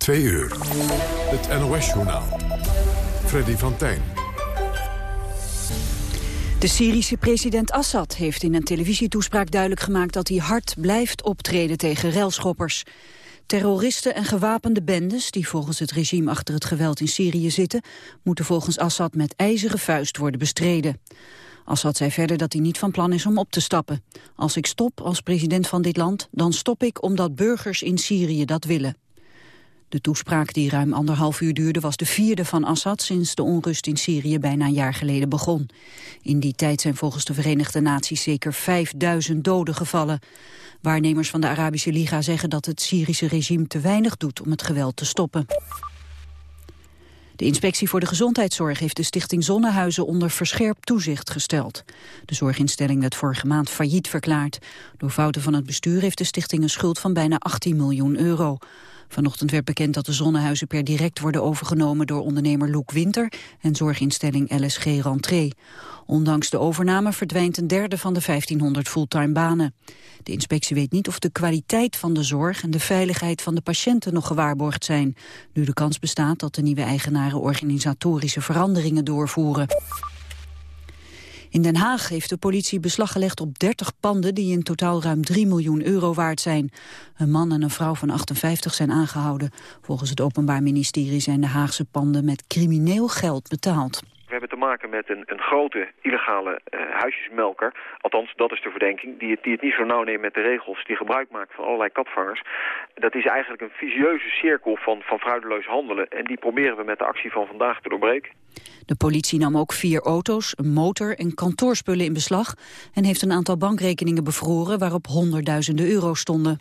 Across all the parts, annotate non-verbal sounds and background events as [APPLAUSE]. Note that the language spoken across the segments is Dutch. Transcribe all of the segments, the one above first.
Twee uur. Het NOS-journaal. Freddy van Tijn. De Syrische president Assad heeft in een televisietoespraak duidelijk gemaakt dat hij hard blijft optreden tegen relschoppers. Terroristen en gewapende bendes, die volgens het regime achter het geweld in Syrië zitten, moeten volgens Assad met ijzeren vuist worden bestreden. Assad zei verder dat hij niet van plan is om op te stappen. Als ik stop als president van dit land, dan stop ik omdat burgers in Syrië dat willen. De toespraak die ruim anderhalf uur duurde was de vierde van Assad sinds de onrust in Syrië bijna een jaar geleden begon. In die tijd zijn volgens de Verenigde Naties zeker 5000 doden gevallen. Waarnemers van de Arabische Liga zeggen dat het Syrische regime te weinig doet om het geweld te stoppen. De Inspectie voor de Gezondheidszorg heeft de stichting Zonnehuizen onder verscherpt toezicht gesteld. De zorginstelling werd vorige maand failliet verklaard. Door fouten van het bestuur heeft de stichting een schuld van bijna 18 miljoen euro. Vanochtend werd bekend dat de zonnehuizen per direct worden overgenomen door ondernemer Loek Winter en zorginstelling LSG Rentree. Ondanks de overname verdwijnt een derde van de 1500 fulltime banen. De inspectie weet niet of de kwaliteit van de zorg en de veiligheid van de patiënten nog gewaarborgd zijn. Nu de kans bestaat dat de nieuwe eigenaren organisatorische veranderingen doorvoeren. In Den Haag heeft de politie beslag gelegd op 30 panden die in totaal ruim 3 miljoen euro waard zijn. Een man en een vrouw van 58 zijn aangehouden. Volgens het Openbaar Ministerie zijn de Haagse panden met crimineel geld betaald. We hebben te maken met een, een grote illegale uh, huisjesmelker. Althans, dat is de verdenking. Die het, die het niet zo nauw neemt met de regels. Die gebruik maakt van allerlei katvangers. Dat is eigenlijk een visieuze cirkel van, van handelen. En die proberen we met de actie van vandaag te doorbreken. De politie nam ook vier auto's, een motor en kantoorspullen in beslag... en heeft een aantal bankrekeningen bevroren waarop honderdduizenden euro stonden.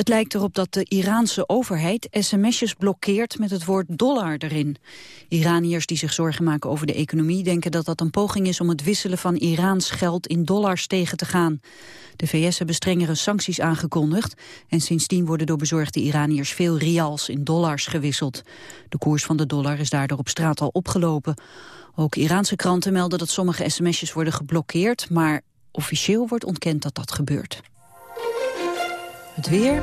Het lijkt erop dat de Iraanse overheid sms'jes blokkeert met het woord dollar erin. Iraniërs die zich zorgen maken over de economie denken dat dat een poging is om het wisselen van Iraans geld in dollars tegen te gaan. De VS hebben strengere sancties aangekondigd en sindsdien worden door bezorgde Iraniërs veel rials in dollars gewisseld. De koers van de dollar is daardoor op straat al opgelopen. Ook Iraanse kranten melden dat sommige sms'jes worden geblokkeerd, maar officieel wordt ontkend dat dat gebeurt. Het weer.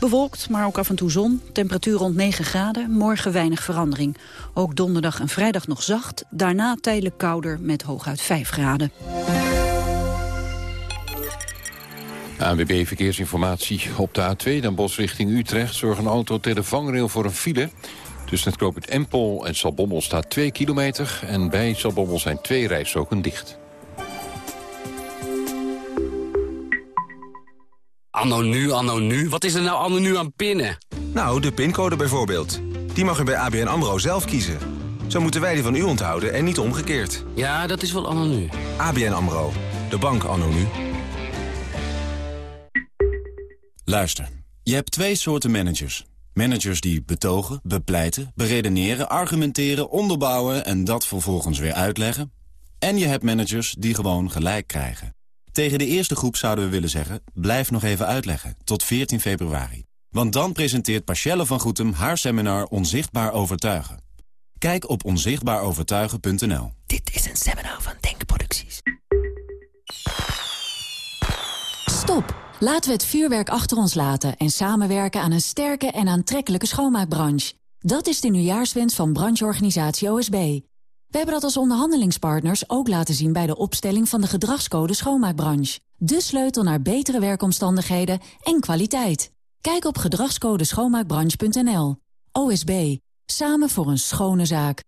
Bewolkt, maar ook af en toe zon. Temperatuur rond 9 graden. Morgen weinig verandering. Ook donderdag en vrijdag nog zacht. Daarna tijdelijk kouder met hooguit 5 graden. ANWB Verkeersinformatie. Op de A2 dan Bos richting Utrecht zorgt een auto tegen de vangrail voor een file. Tussen het knooppunt Empel en Salbommel staat 2 kilometer... en bij Salbommel zijn twee rijstroken dicht. Anno nu, anno nu. Wat is er nou anno nu aan pinnen? Nou, de pincode bijvoorbeeld. Die mag u bij ABN AMRO zelf kiezen. Zo moeten wij die van u onthouden en niet omgekeerd. Ja, dat is wel anno nu. ABN AMRO. De bank anno nu. Luister, je hebt twee soorten managers. Managers die betogen, bepleiten, beredeneren, argumenteren, onderbouwen... en dat vervolgens weer uitleggen. En je hebt managers die gewoon gelijk krijgen. Tegen de eerste groep zouden we willen zeggen... blijf nog even uitleggen, tot 14 februari. Want dan presenteert Pachelle van Goetem haar seminar Onzichtbaar Overtuigen. Kijk op onzichtbaarovertuigen.nl. Dit is een seminar van Denkproducties. Stop! Laten we het vuurwerk achter ons laten... en samenwerken aan een sterke en aantrekkelijke schoonmaakbranche. Dat is de nieuwjaarswens van brancheorganisatie OSB. We hebben dat als onderhandelingspartners ook laten zien bij de opstelling van de gedragscode schoonmaakbranche. De sleutel naar betere werkomstandigheden en kwaliteit. Kijk op gedragscodeschoonmaakbranche.nl. OSB. Samen voor een schone zaak.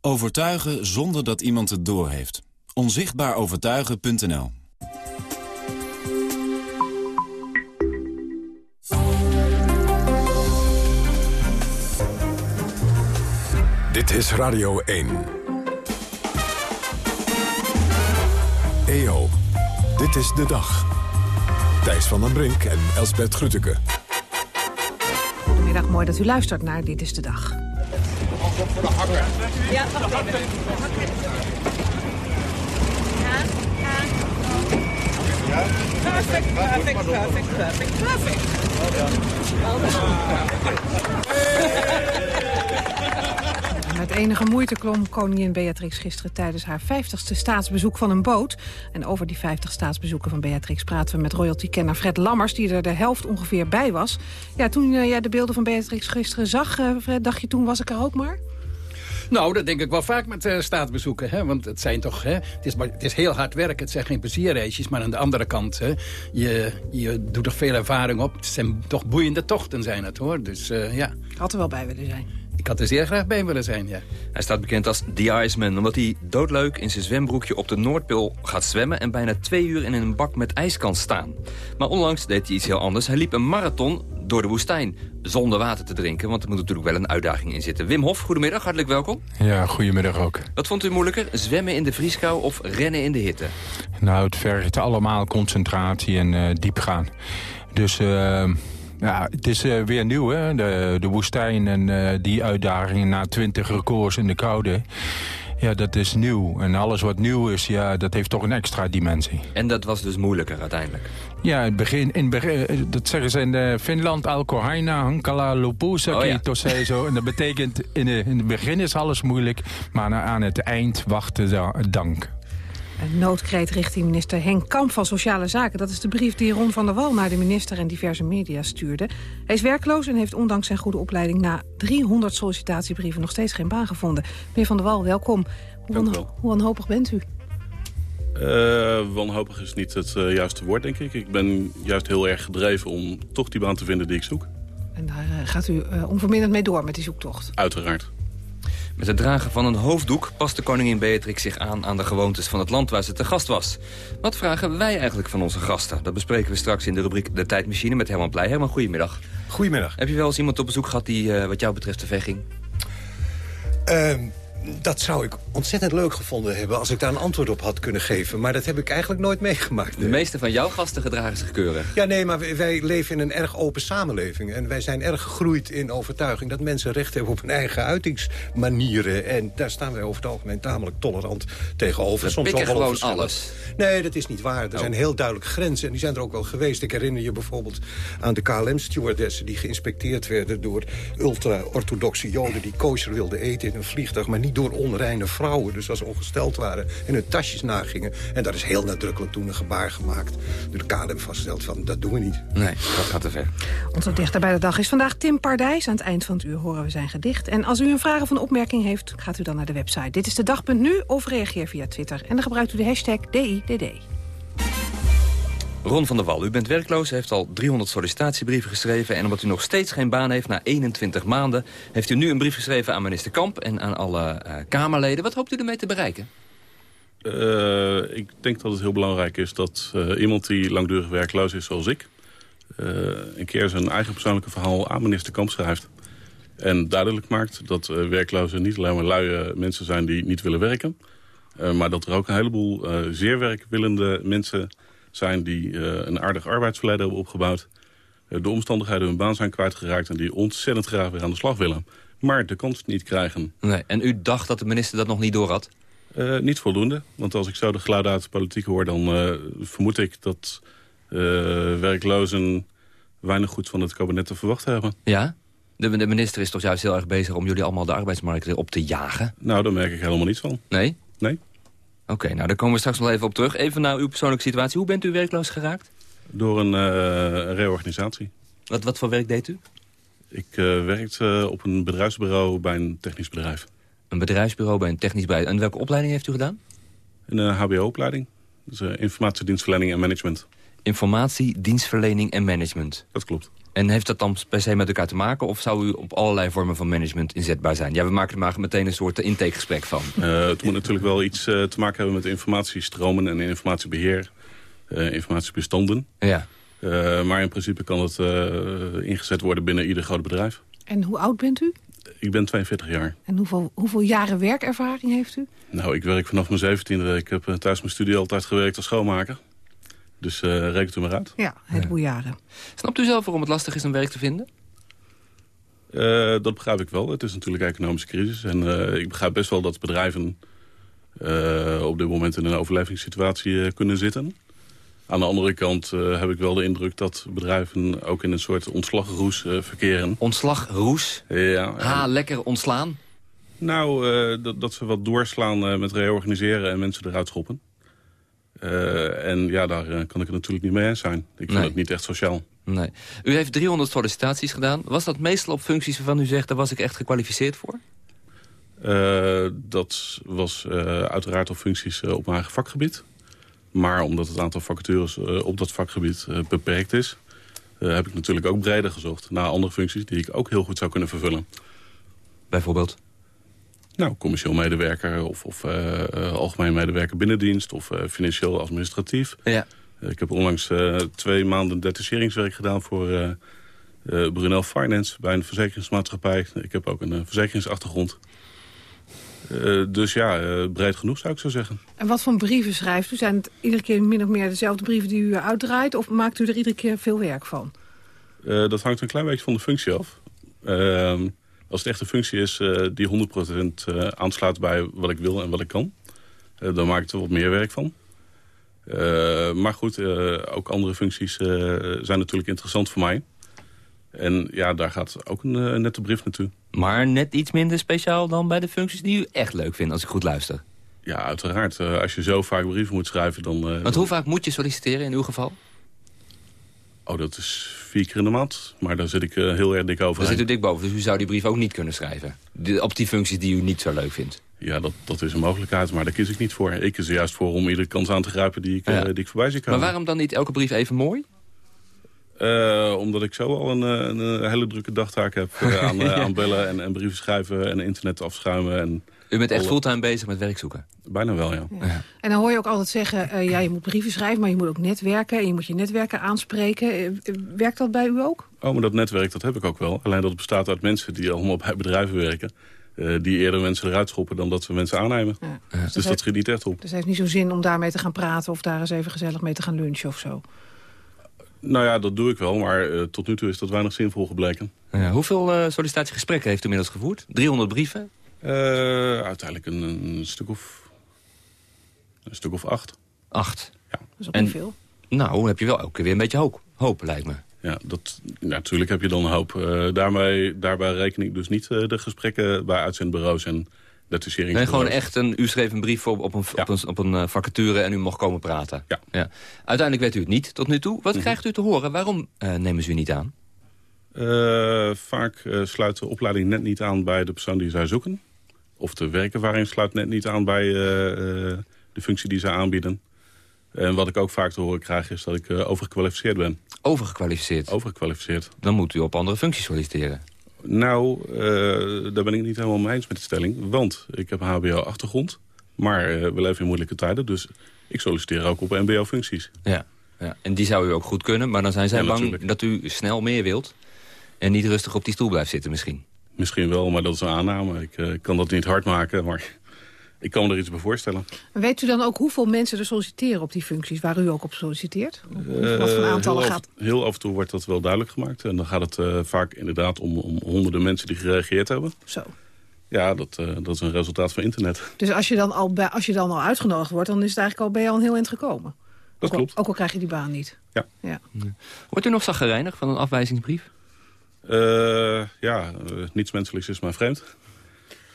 Overtuigen zonder dat iemand het doorheeft. Onzichtbaarovertuigen.nl Dit is Radio 1. EO, dit is de dag. Thijs van den Brink en Elsbert Grütke. Goedemiddag, mooi dat u luistert naar Dit is de Dag. voor de hakken. Ja. Ja, Perfect, perfect, perfect, perfect, perfect. [LAUGHS] Met enige moeite klom koningin Beatrix gisteren tijdens haar 50ste staatsbezoek van een boot. En over die 50 staatsbezoeken van Beatrix praten we met royalty-kenner Fred Lammers, die er de helft ongeveer bij was. Ja, toen eh, jij de beelden van Beatrix gisteren zag, eh, Fred, dacht je toen was ik er ook maar? Nou, dat denk ik wel vaak met uh, staatsbezoeken. Hè? Want het zijn toch, hè? Het, is, het is heel hard werk. Het zijn geen plezierreisjes. Maar aan de andere kant, hè? Je, je doet er veel ervaring op. Het zijn toch boeiende tochten zijn het, hoor. Dus uh, ja. Had er wel bij willen zijn. Ik had er zeer graag bij willen zijn, ja. Hij staat bekend als The Iceman, omdat hij doodleuk in zijn zwembroekje op de Noordpool gaat zwemmen... en bijna twee uur in een bak met ijs kan staan. Maar onlangs deed hij iets heel anders. Hij liep een marathon door de woestijn, zonder water te drinken... want er moet natuurlijk wel een uitdaging in zitten. Wim Hof, goedemiddag, hartelijk welkom. Ja, goedemiddag ook. Wat vond u moeilijker, zwemmen in de vrieskou of rennen in de hitte? Nou, het vergt allemaal concentratie en uh, diep gaan. Dus... Uh... Ja, het is uh, weer nieuw, hè? De, de woestijn en uh, die uitdagingen na 20 records in de koude. Ja, dat is nieuw. En alles wat nieuw is, ja, dat heeft toch een extra dimensie. En dat was dus moeilijker uiteindelijk? Ja, in het begin, in begin dat zeggen ze in uh, Finland, Alkohaina, Hankala, Lopusaki, oh, ja. Toseizo. En dat betekent, in, de, in het begin is alles moeilijk, maar aan het eind wachten dank. Een noodkreet richting minister Henk Kamp van Sociale Zaken. Dat is de brief die Ron van der Wal naar de minister en diverse media stuurde. Hij is werkloos en heeft ondanks zijn goede opleiding... na 300 sollicitatiebrieven nog steeds geen baan gevonden. Meneer van der Wal, welkom. Hoe, wanho hoe wanhopig bent u? Uh, wanhopig is niet het uh, juiste woord, denk ik. Ik ben juist heel erg gedreven om toch die baan te vinden die ik zoek. En daar uh, gaat u onverminderd mee door met die zoektocht? Uiteraard. Met het dragen van een hoofddoek past de koningin Beatrix zich aan aan de gewoontes van het land waar ze te gast was. Wat vragen wij eigenlijk van onze gasten? Dat bespreken we straks in de rubriek De Tijdmachine met Herman Pleij. Herman, goedemiddag. Goedemiddag. Heb je wel eens iemand op bezoek gehad die uh, wat jou betreft te ver ging? Uh, dat zou ik ontzettend leuk gevonden hebben... als ik daar een antwoord op had kunnen geven. Maar dat heb ik eigenlijk nooit meegemaakt. De meeste van jouw gasten gedragen zich keurig. Ja, nee, maar wij, wij leven in een erg open samenleving. En wij zijn erg gegroeid in overtuiging... dat mensen recht hebben op hun eigen uitingsmanieren. En daar staan wij over het algemeen tamelijk tolerant tegenover. We Soms wel gewoon alles. Nee, dat is niet waar. Er oh. zijn heel duidelijk grenzen. En die zijn er ook wel geweest. Ik herinner je bijvoorbeeld aan de KLM-stewardessen... die geïnspecteerd werden door ultra-orthodoxe joden... die kosher wilden eten in een vliegtuig... maar niet door onreine vrouwen. Dus als ze ongesteld waren en hun tasjes nagingen. En daar is heel nadrukkelijk toen een gebaar gemaakt. Door de KLM vaststelt van, dat doen we niet. Nee, dat gaat te ver. Onze dichter bij de dag is vandaag Tim Pardijs. Aan het eind van het uur horen we zijn gedicht. En als u een vraag of een opmerking heeft, gaat u dan naar de website. Dit is de dag.nu of reageer via Twitter. En dan gebruikt u de hashtag DIDD. Ron van der Wal, u bent werkloos, heeft al 300 sollicitatiebrieven geschreven... en omdat u nog steeds geen baan heeft na 21 maanden... heeft u nu een brief geschreven aan minister Kamp en aan alle uh, Kamerleden. Wat hoopt u ermee te bereiken? Uh, ik denk dat het heel belangrijk is dat uh, iemand die langdurig werkloos is zoals ik... een keer zijn eigen persoonlijke verhaal aan minister Kamp schrijft. En duidelijk maakt dat werklozen niet alleen maar luie mensen zijn die niet willen werken... maar dat er ook een heleboel zeer werkwillende mensen zijn die uh, een aardig arbeidsverleden hebben opgebouwd. Uh, de omstandigheden hun baan zijn kwijtgeraakt en die ontzettend graag weer aan de slag willen. Maar de kans niet krijgen. Nee, en u dacht dat de minister dat nog niet door had? Uh, niet voldoende. Want als ik zo de geluiden uit de politiek hoor... dan vermoed ik dat werklozen weinig goed van het kabinet te verwachten hebben. Ja? De, de minister is toch juist heel erg bezig om jullie allemaal de arbeidsmarkt op te jagen? Nou, daar merk ik helemaal niets van. Nee? Nee. Oké, nou daar komen we straks nog even op terug. Even naar uw persoonlijke situatie. Hoe bent u werkloos geraakt? Door een uh, reorganisatie. Wat, wat voor werk deed u? Ik uh, werkte op een bedrijfsbureau bij een technisch bedrijf. Een bedrijfsbureau bij een technisch bedrijf. En welke opleiding heeft u gedaan? Een uh, hbo-opleiding. Dus informatiedienstverlening en management. Informatie, dienstverlening en management. Dat klopt. En heeft dat dan per se met elkaar te maken? Of zou u op allerlei vormen van management inzetbaar zijn? Ja, we maken er maar meteen een soort intakegesprek van. Uh, het moet natuurlijk wel iets uh, te maken hebben met informatiestromen en informatiebeheer. Uh, informatiebestanden. Ja. maar in principe kan het ingezet worden binnen ieder groot bedrijf. En hoe oud bent u? Ik ben 42 jaar. En hoeveel, hoeveel jaren werkervaring heeft u? Nou, ik werk vanaf mijn 17e. Ik heb thuis mijn studie altijd gewerkt als schoonmaker. Dus uh, rekent u maar uit. Ja, heleboel jaren. Snapt u zelf waarom het lastig is om werk te vinden? Uh, dat begrijp ik wel. Het is natuurlijk een economische crisis. En uh, ik begrijp best wel dat bedrijven op dit moment in een overlevingssituatie kunnen zitten. Aan de andere kant heb ik wel de indruk dat bedrijven ook in een soort ontslagroes verkeren. Ontslagroes? Ja. Ha, lekker ontslaan? Nou, eh, dat, dat ze wat doorslaan eh, met reorganiseren en mensen eruit schoppen. Eh, en ja, daar eh, kan ik het natuurlijk niet mee eens zijn. Ik vind Nee. het niet echt sociaal. Nee. U heeft 300 sollicitaties gedaan. Was dat meestal op functies waarvan u zegt... daar was ik echt gekwalificeerd voor? Eh, dat was uiteraard op functies op mijn eigen vakgebied. Maar omdat het aantal vacatures op dat vakgebied beperkt is... heb ik natuurlijk ook breder gezocht naar andere functies... die ik ook heel goed zou kunnen vervullen. Bijvoorbeeld? Nou, commercieel medewerker of, of eh, eh, algemeen medewerker binnendienst... of eh, financieel administratief. Ja. Ik heb onlangs eh, twee maanden detacheringswerk gedaan voor eh eh, Brunel Finance... bij een verzekeringsmaatschappij. Ik heb ook een verzekeringsachtergrond. Eh, dus ja, eh, breed genoeg zou ik zo zeggen. En wat voor brieven schrijft u? Zijn het iedere keer min of meer dezelfde brieven die u uitdraait? Of maakt u er iedere keer veel werk van? Eh, dat hangt een klein beetje van de functie af. Als het echt een functie is eh, die 100% eh, aansluit bij wat ik wil en wat ik kan... eh, dan maak ik er wat meer werk van. Maar goed, ook andere functies zijn natuurlijk interessant voor mij. En ja, daar gaat ook een nette brief naartoe. Maar net iets minder speciaal dan bij de functies die u echt leuk vindt... als ik goed luister. Ja, uiteraard. Als je zo vaak brieven moet schrijven, dan... Want hoe vaak moet je solliciteren in uw geval? Oh, dat is vier keer in de maand. Maar daar zit ik eh, heel erg dik over. Daar zit u dik boven, dus u zou die brief ook niet kunnen schrijven. Op die functies die u niet zo leuk vindt. Ja, dat, dat is een mogelijkheid, maar daar kies ik niet voor. Ik kies er juist voor om iedere kans aan te grijpen die ik, Ja. eh, die ik voorbij zie Maar komen. waarom dan niet elke brief even mooi? Eh, omdat ik zo al een, een, hele drukke dagtaak heb aan, [LAUGHS] Ja. aan bellen en, en brieven schrijven en internet afschuimen. En U bent echt fulltime bezig met werk zoeken? Bijna wel, ja. En dan hoor je ook altijd zeggen, eh, ja, je moet brieven schrijven... maar je moet ook netwerken en je moet je netwerken aanspreken. Eh, werkt dat bij u ook? Oh, maar dat netwerk, dat heb ik ook wel. Alleen dat bestaat uit mensen die allemaal bij bedrijven werken. eh, die eerder mensen eruit schoppen dan dat ze mensen aannemen. Dus Dus dat schiet niet echt op. Dus het heeft niet zo zin om daarmee te gaan praten... of daar eens even gezellig mee te gaan lunchen of zo. Nou ja, dat doe ik wel, maar tot nu toe is dat weinig zinvol gebleken. Ja, hoeveel sollicitatiegesprekken heeft u inmiddels gevoerd? 300 brieven? Eh, uiteindelijk een, een stuk of... Een stuk of acht. Acht? Ja. Dat is ook En- niet veel. Nou, heb je wel elke keer weer een beetje hoop, hoop lijkt me. Ja, dat, ja, natuurlijk heb je dan een hoop. Eh, daarmee, daarbij reken ik dus niet eh, de gesprekken bij uitzendbureaus en detacheringsbureaus. Nee, gewoon echt een, u schreef een brief op, op een, op een, op een vacature en u mocht komen praten. Ja. Uiteindelijk weet u het niet tot nu toe. Wat krijgt u te horen? Waarom eh, nemen ze u niet aan? Eh, vaak eh, sluit de opleiding net niet aan bij de persoon die zij zoeken. Of de werkervaring sluit net niet aan bij eh, eh, de functie die zij aanbieden. En wat ik ook vaak te horen krijg is dat ik eh, overgekwalificeerd ben. Overgekwalificeerd? Overgekwalificeerd. Dan moet u op andere functies solliciteren. Nou, daar ben ik niet helemaal mee eens met de stelling. Want ik heb een hbo-achtergrond. Maar eh, we leven in moeilijke tijden. Dus ik solliciteer ook op mbo-functies. Ja. ja. En die zou u ook goed kunnen, maar dan zijn zij Ja, bang natuurlijk. dat u snel meer wilt. En niet rustig op die stoel blijft zitten misschien. Misschien wel, maar dat is een aanname. Ik eh, kan dat niet hard maken, maar ik kan me er iets bij voorstellen. En weet u dan ook hoeveel mensen er solliciteren op die functies... waar u ook op solliciteert? Wat voor Eh, aantallen heel gaat... Af, heel af en toe wordt dat wel duidelijk gemaakt. En dan gaat het eh, vaak inderdaad om, om honderden mensen die gereageerd hebben. Zo. Ja, dat, eh, dat is een resultaat van internet. Dus als je, dan al bij, als je dan al uitgenodigd wordt... dan is het eigenlijk al, ben je al een heel eind gekomen. Dat ook al, klopt. Ook al krijg je die baan niet. Ja. ja. Wordt u nog zaggerijnig van een afwijzingsbrief? Eh, ja, eh, niets menselijks is mij vreemd.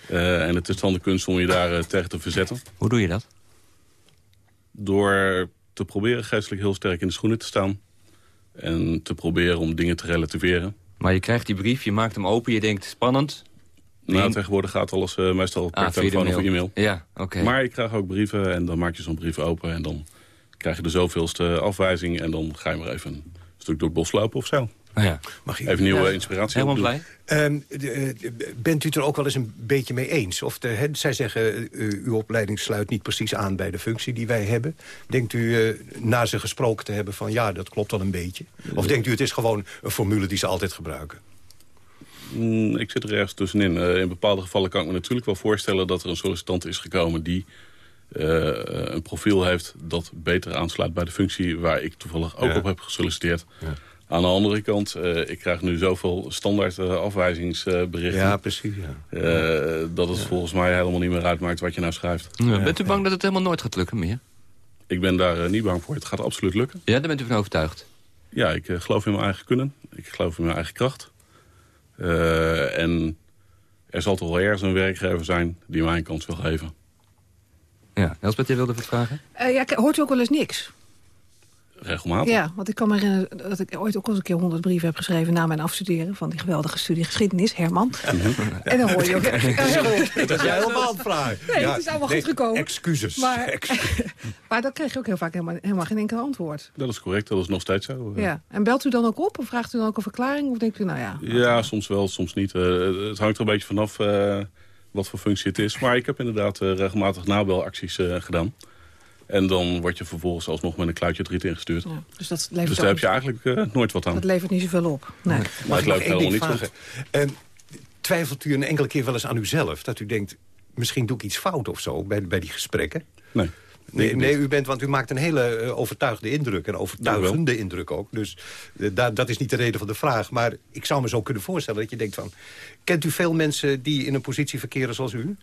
Eh, en het is dan de kunst om je daar tegen te verzetten. Hoe doe je dat? Door te proberen geestelijk heel sterk in de schoenen te staan. En te proberen om dingen te relativeren. Maar je krijgt die brief, je maakt hem open, je denkt spannend. Nou, tegenwoordig gaat alles meestal per Ah, telefoon of mail. e-mail. Ja, oké. Maar ik krijg ook brieven en dan maak je zo'n brief open... en dan krijg je de zoveelste afwijzing... en dan ga je maar even een stuk door het bos lopen of zo. Ah, ja. Mag ik Even nieuwe Ja. inspiratie Helemaal? Ehm, eh, bent u het er ook wel eens een beetje mee eens? Of de, hè, zij zeggen, eh, uw opleiding sluit niet precies aan bij de functie die wij hebben. Denkt u, eh, na ze gesproken te hebben, van ja, dat klopt wel een beetje? Of denkt u, het is gewoon een formule die ze altijd gebruiken? Mm, ik zit er ergens tussenin. Eh, in bepaalde gevallen kan ik me natuurlijk wel voorstellen... dat er een sollicitant is gekomen die eh, een profiel heeft... dat beter aansluit bij de functie waar ik toevallig ook Ja. op heb gesolliciteerd. Aan de andere kant, eh, ik krijg nu zoveel standaard eh, afwijzingsberichten... Ja, precies, ja. eh, dat het volgens mij helemaal niet meer uitmaakt wat je nou schrijft. Ja, Bent u bang dat het helemaal nooit gaat lukken meer? Ik ben daar niet bang voor. Het gaat absoluut lukken. Ja, daar bent u van overtuigd. Ja, ik geloof in mijn eigen kunnen. Ik geloof in mijn eigen kracht. Eh, en er zal toch wel ergens een werkgever zijn die mij een kans wil geven. Ja, Elspeth, jij wilde wat vragen? Eh, ja, hoort u ook wel eens niks? Regelmatig. Ja, want ik kan me herinneren dat ik ooit ook al eens een keer honderd brieven heb geschreven... na mijn afstuderen van die geweldige studie geschiedenis, Herman. En dan hoor je ook... Ja. Dat is jij helemaal vragen. Nee, het is allemaal goed gekomen. Excuses. Maar, [LAUGHS] [LAUGHS] maar dan krijg je ook heel vaak helemaal, helemaal geen enkel antwoord. Dat is correct, dat is nog steeds zo. Eh, Ja. En belt u dan ook op of vraagt u dan ook een verklaring? Of denkt u, nou ja... Ja, soms wel, soms niet. Eh, het hangt er een beetje vanaf eh, wat voor functie het is. Maar ik heb inderdaad regelmatig nabelacties gedaan. En dan word je vervolgens alsnog met een kluitje het riet ingestuurd. Dus dat levert, Dus daar heb je eigenlijk eh, nooit wat aan. dat levert niet zoveel op. Nee. Maar het loopt helemaal niet goed. Ehm, twijfelt u een enkele keer wel eens aan uzelf? Dat u denkt, misschien doe ik iets fout of zo bij, bij die gesprekken? Nee. Nee, nee u bent, want u maakt een hele eh, overtuigde indruk. En overtuigende indruk ook. Dus eh, dat is niet de reden van de vraag. Maar ik zou me zo kunnen voorstellen dat je denkt van... Kent u veel mensen die in een positie verkeren zoals u?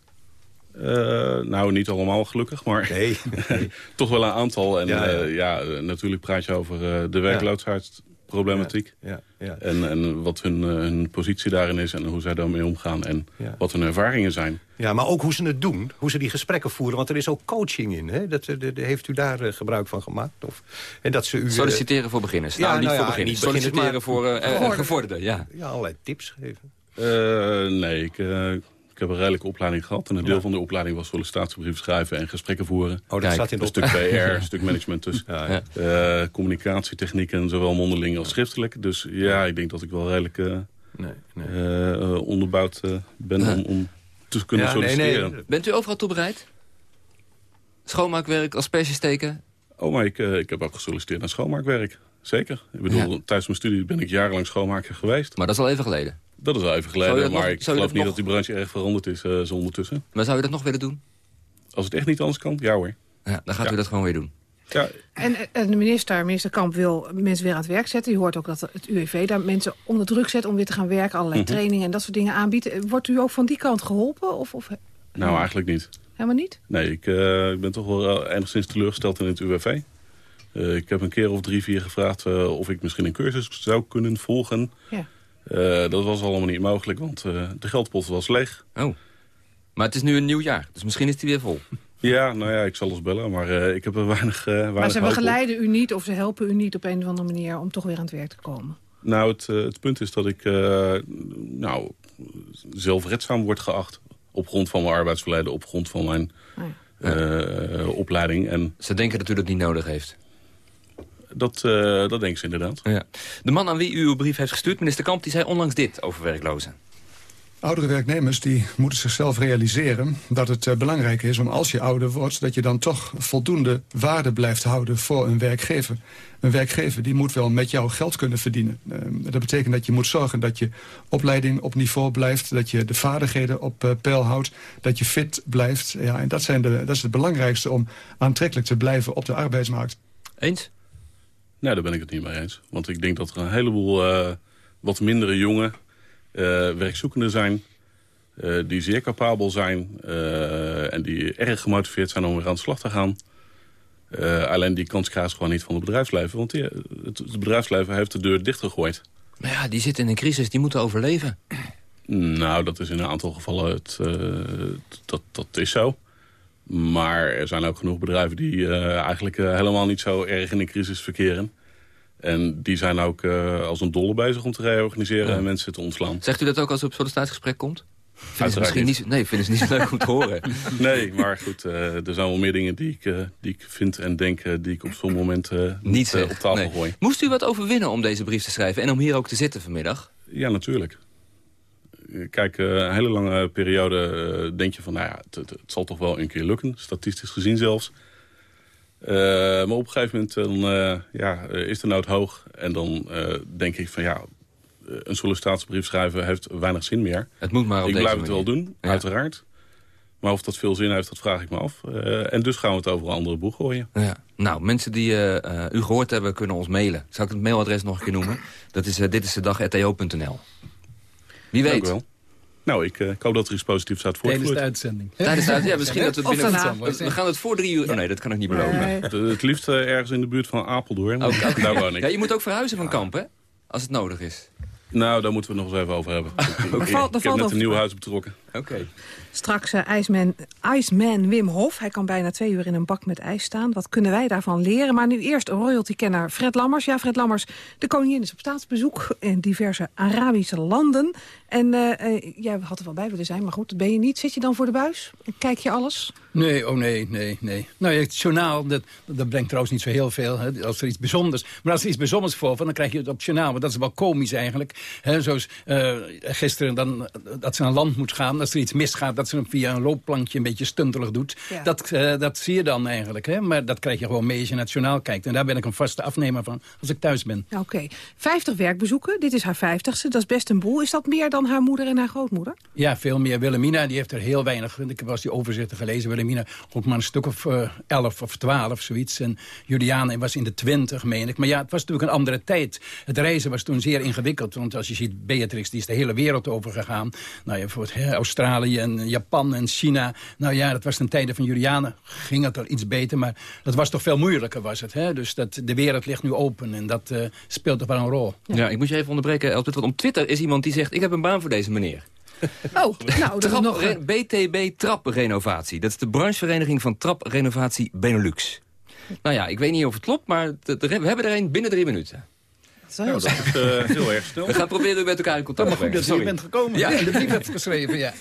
Eh, nou, niet allemaal gelukkig, maar Nee. [LAUGHS] toch wel een aantal. En Ja, ja, ja. ja. eh, natuurlijk praat je over eh, de werkloosheidsproblematiek. Ja, ja. En, en wat hun, eh, hun positie daarin is en hoe zij daarmee omgaan. En Ja. wat hun ervaringen zijn. Ja, maar ook hoe ze het doen. Hoe ze die gesprekken voeren. Want er is ook coaching in. Hè? Dat, eh, de- de- heeft u daar eh, gebruik van gemaakt? Of, en dat ze u, eh, Solliciteren voor beginners. ja, nou, niet nou voor ja, beginners. niet beginners, Solliciteren maar- voor eh, eh, Gevorderden. ja. ja, allerlei tips geven. Eh, nee, ik, eh, ik heb een redelijke opleiding gehad. En een deel van de opleiding was sollicitatiebrief schrijven en gesprekken voeren. Oh, dat staat in Een stuk [LAUGHS] PR, een stuk management dus. Ja, Eh, communicatietechnieken, zowel mondeling als schriftelijk. Dus ja, ik denk dat ik wel redelijk eh, Nee, nee. eh, onderbouwd ben Ja. om, om te kunnen Ja, nee, solliciteren. Bent u overal toe bereid? Schoonmaakwerk, asperges steken? Oh, maar ik, ik heb ook gesolliciteerd naar schoonmaakwerk. Zeker. Ik bedoel, Ja. tijdens mijn studie ben ik jarenlang schoonmaker geweest. Maar dat is al even geleden. Dat is wel even je geleden, maar nog- ik je geloof niet nog- dat die branche erg veranderd is eh, zo ondertussen. Maar zou u dat nog willen doen? Als het echt niet anders kan, ja hoor. Ja, dan gaat Ja. u dat gewoon weer doen. Ja, En, en de minister, minister Kamp, wil mensen weer aan het werk zetten. U hoort ook dat het UWV daar mensen onder druk zet om weer te gaan werken. Allerlei Mhm. trainingen en dat soort dingen aanbiedt. Wordt u ook van die kant geholpen? Of, of nou eigenlijk niet. helemaal niet? Nee, ik, eh, ik ben toch wel eh, enigszins teleurgesteld in het UWV. Eh, ik heb een keer of drie, vier gevraagd eh, of ik misschien een cursus zou kunnen volgen. Ja. Eh, dat was allemaal niet mogelijk, want eh, de geldpot was leeg. Oh. Maar het is nu een nieuw jaar, dus misschien is die weer vol. [LAUGHS] Ja, nou ja, ik zal eens bellen, maar eh, ik heb er weinig, eh weinig Maar ze begeleiden u niet of ze helpen u niet op een of andere manier... om toch weer aan het werk te komen. Nou, het, het punt is dat ik eh, nou, zelfredzaam word geacht. Op grond van mijn arbeidsverleden, op grond van mijn Oh eh, opleiding. En Ze denken dat u dat niet nodig heeft. Dat, eh dat denken ze inderdaad. Ja. De man aan wie u uw brief heeft gestuurd, minister Kamp, die zei onlangs dit over werklozen. Oudere werknemers die moeten zichzelf realiseren dat het eh, belangrijk is om als je ouder wordt... dat je dan toch voldoende waarde blijft houden voor een werkgever. Een werkgever die moet wel met jou geld kunnen verdienen. Eh, dat betekent dat je moet zorgen dat je opleiding op niveau blijft... dat je de vaardigheden op eh, peil houdt, dat je fit blijft. Ja, en dat, zijn de, dat is het belangrijkste om aantrekkelijk te blijven op de arbeidsmarkt. Eens? Nou, daar ben ik het niet mee eens. Want ik denk dat er een heleboel eh, wat mindere jongen eh, werkzoekenden zijn... eh, die zeer capabel zijn en die erg gemotiveerd zijn om weer aan de slag te gaan. Alleen die kans krijgen ze gewoon niet van het bedrijfsleven. Want die, het, het bedrijfsleven heeft de deur dichtgegooid. Maar ja, die zitten in een crisis, die moeten overleven. Nou, dat is in een aantal gevallen, het, dat, dat is zo. Maar er zijn ook genoeg bedrijven die eh, eigenlijk eh, helemaal niet zo erg in de crisis verkeren. En die zijn ook eh, als een dolle bezig om te reorganiseren Ja. en mensen te ontslaan. Zegt u dat ook als u op sollicitatiegesprek komt? Vinden ze misschien niet. niet. nee, vinden ze niet zo leuk om te horen. [LAUGHS] Nee, maar goed, er zijn wel meer dingen die ik, die ik vind en denk... die ik op zo'n moment niet zeg. op tafel Nee. gooi. Moest u wat overwinnen om deze brief te schrijven en om hier ook te zitten vanmiddag? Ja, natuurlijk. Eh, Kijk, eh, een hele lange periode eh, denk je van... nou ja, het, zal toch wel een keer lukken, statistisch gezien zelfs. Maar op een gegeven moment dan, ja, is de nood hoog. En dan denk ik van ja, een sollicitatiebrief schrijven heeft weinig zin meer. Het moet maar op ik blijf het wel doen, Ja. uiteraard. Maar of dat veel zin heeft, dat vraag ik me af. En dus gaan we het over een andere boeg gooien. Ja. Nou, mensen die u gehoord hebben, kunnen ons mailen. Zal ik het mailadres nog een keer noemen? Dat is uh, dit is de dag@to.nl. Wie weet. Wel. Nou, ik, eh, ik hoop dat er iets positiefs uit Tijdens de voortvloeit. uitzending. Tijdens de uit- [LAUGHS] ja, misschien dat we binnen... daarna. We gaan het voor drie uur... Oh nee, dat kan ik niet beloven. Nee. Het, het liefst eh, ergens in de buurt van Apeldoorn. Oké. Daar woon ik. Ja, je moet ook verhuizen van kamp, hè? Als het nodig is. Nou, daar moeten we het nog eens even over hebben. [LAUGHS] Ik, ik, valt- ik heb net een nieuw huis betrokken. Oké. Straks IJsman, IJsman Wim Hof. Hij kan bijna twee uur in een bak met ijs staan. Wat kunnen wij daarvan leren? Maar nu eerst royalty-kenner Fred Lammers. Ja, Fred Lammers, de koningin is op staatsbezoek in diverse Arabische landen. En eh, eh, jij had er wel bij willen zijn, maar goed, ben je niet. Zit je dan voor de buis? Kijk je alles? Nee, oh nee, nee, nee. Nou ja, het journaal, dat, dat brengt trouwens niet zo heel veel. Hè, als er iets bijzonders... Maar als er iets bijzonders voorvalt, dan krijg je het op het journaal. Want dat is wel komisch eigenlijk. Hè, zoals eh, gisteren dan, dat ze naar land moet gaan. Als er iets misgaat, dat ze hem via een loopplankje een beetje stuntelig doet. Ja. Dat, dat zie je dan eigenlijk. Hè. Maar dat krijg je gewoon mee als je naar het journaal kijkt. En daar ben ik een vaste afnemer van als ik thuis ben. Oké. 50 werkbezoeken, dit is haar 50ste. Dat is best een boel. Is dat meer dan haar moeder en haar grootmoeder? Ja, veel meer. Wilhelmina die heeft er heel weinig. Ik heb wel eens die overzichten gelezen. Wilhelmina ook maar een stuk of eh, elf of twaalf, zoiets. En Juliana was in de twintig, meen ik. Maar ja, het was natuurlijk een andere tijd. Het reizen was toen zeer ingewikkeld. Want als je ziet, Beatrix die is de hele wereld over gegaan. Nou ja, bijvoorbeeld hè, Australië en Japan en China. Nou ja, dat was ten tijde van Juliana. Ging het al iets beter, maar dat was toch veel moeilijker was het. Hè? Dus dat, de wereld ligt nu open en dat eh, speelt toch wel een rol. Ja. ik moet je even onderbreken, Elpit. Want op Twitter is iemand die zegt... ik heb een baan voor deze meneer. [LAUGHS] Oh, nou, dat is nog... re- BTB Traprenovatie. Dat is de branchevereniging van Traprenovatie Benelux. Nou ja, ik weet niet of het klopt, maar we hebben er een binnen drie minuten. Nou, dat is eh, [LAUGHS] heel erg snel. We gaan proberen u met elkaar in contact te Maar goed brengen. dat u Sorry. bent gekomen Ja. en de brief hebt [LAUGHS] geschreven. Ja.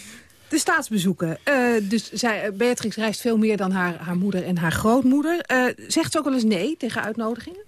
De staatsbezoeken. Eh, dus zij, eh, Beatrix reist veel meer dan haar, haar moeder en haar grootmoeder. Eh, zegt ze ook wel eens nee tegen uitnodigingen?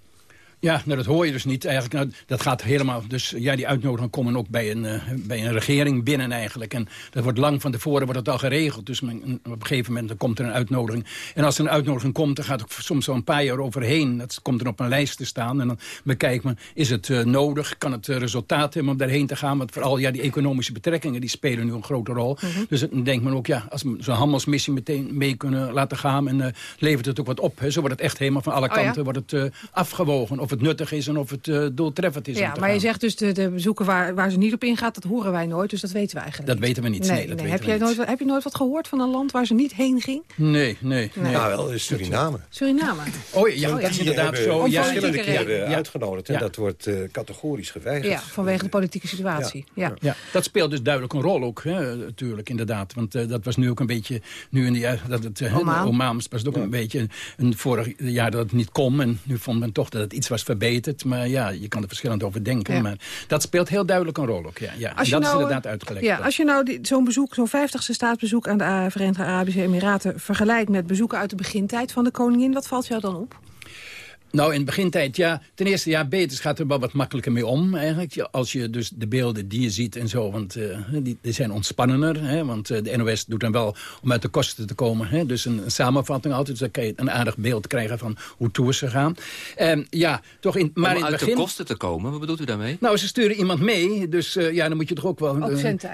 Ja, nou, dat hoor je dus niet. Eigenlijk, nou, dat gaat helemaal... Dus ja, die uitnodigingen komen ook bij een, eh, bij een regering binnen eigenlijk. En dat wordt lang van tevoren wordt het al geregeld. Dus men- op een gegeven moment dan komt er een uitnodiging. En als er een uitnodiging komt, dan gaat het soms wel een paar jaar overheen. Dat komt er op een lijst te staan. En dan bekijkt men, is het eh, nodig? Kan het eh, resultaat hebben om daarheen te gaan? Want vooral ja, die economische betrekkingen, die spelen nu een grote rol. Dus dan denkt men ook, ja, als we zo'n handelsmissie meteen mee kunnen laten gaan... en levert het ook wat op. Hè? Zo wordt het echt helemaal van alle Oh ja? kanten wordt het, afgewogen. Of het nuttig is en of het eh, doeltreffend is. om Ja, te maar je zegt dus de, de bezoeken waar, waar ze niet op ingaat, dat horen wij nooit. Dus dat weten we eigenlijk Dat weten we niet. Nee, dat weten heb, we jij niet. nooit, heb je nooit wat gehoord van een land waar ze niet heen ging? Nee, nee, nee. Nee. Nou, wel Suriname. Suriname. Oh ja, Oh, ja. dat is inderdaad zo. Om Ja, verschillende keren Ja. uitgenodigd. En Ja. dat wordt eh, categorisch geweigerd. Ja, vanwege de politieke situatie. Ja. Ja, dat speelt dus duidelijk een rol ook, hè, natuurlijk, inderdaad. Want eh, dat was nu ook een beetje, nu in de jaar dat het, uh, Omaan. Omaan was het ook een beetje, een vorig jaar dat het niet kon. En nu vond men toch dat het iets was verbeterd. Maar ja, je kan er verschillend over denken. Ja. Maar dat speelt heel duidelijk een rol ook, ja. ja. Als je dat nou, is inderdaad uitgelegd. Ja, als je nou die- zo'n bezoek, zo'n 50ste staatsbezoek aan de Verenigde Arabische Emiraten vergelijkt met bezoeken uit de begintijd van de koningin, wat valt jou dan op? Nou, in de begintijd, ja. Ten eerste, ja, Beters gaat er wel wat makkelijker mee om, eigenlijk. Ja, Als je dus de beelden die je ziet en zo, want eh, die, die zijn ontspannender. Hè, want eh, de NOS doet dan wel om uit de kosten te komen. Hè, dus een, een samenvatting altijd, dus dan kan je een aardig beeld krijgen van hoe tours ze gaan. Ehm, ja, toch in, maar Om in het uit begin... de kosten te komen, wat bedoelt u daarmee? Nou, ze sturen iemand mee, dus eh, ja, dan moet je toch ook wel...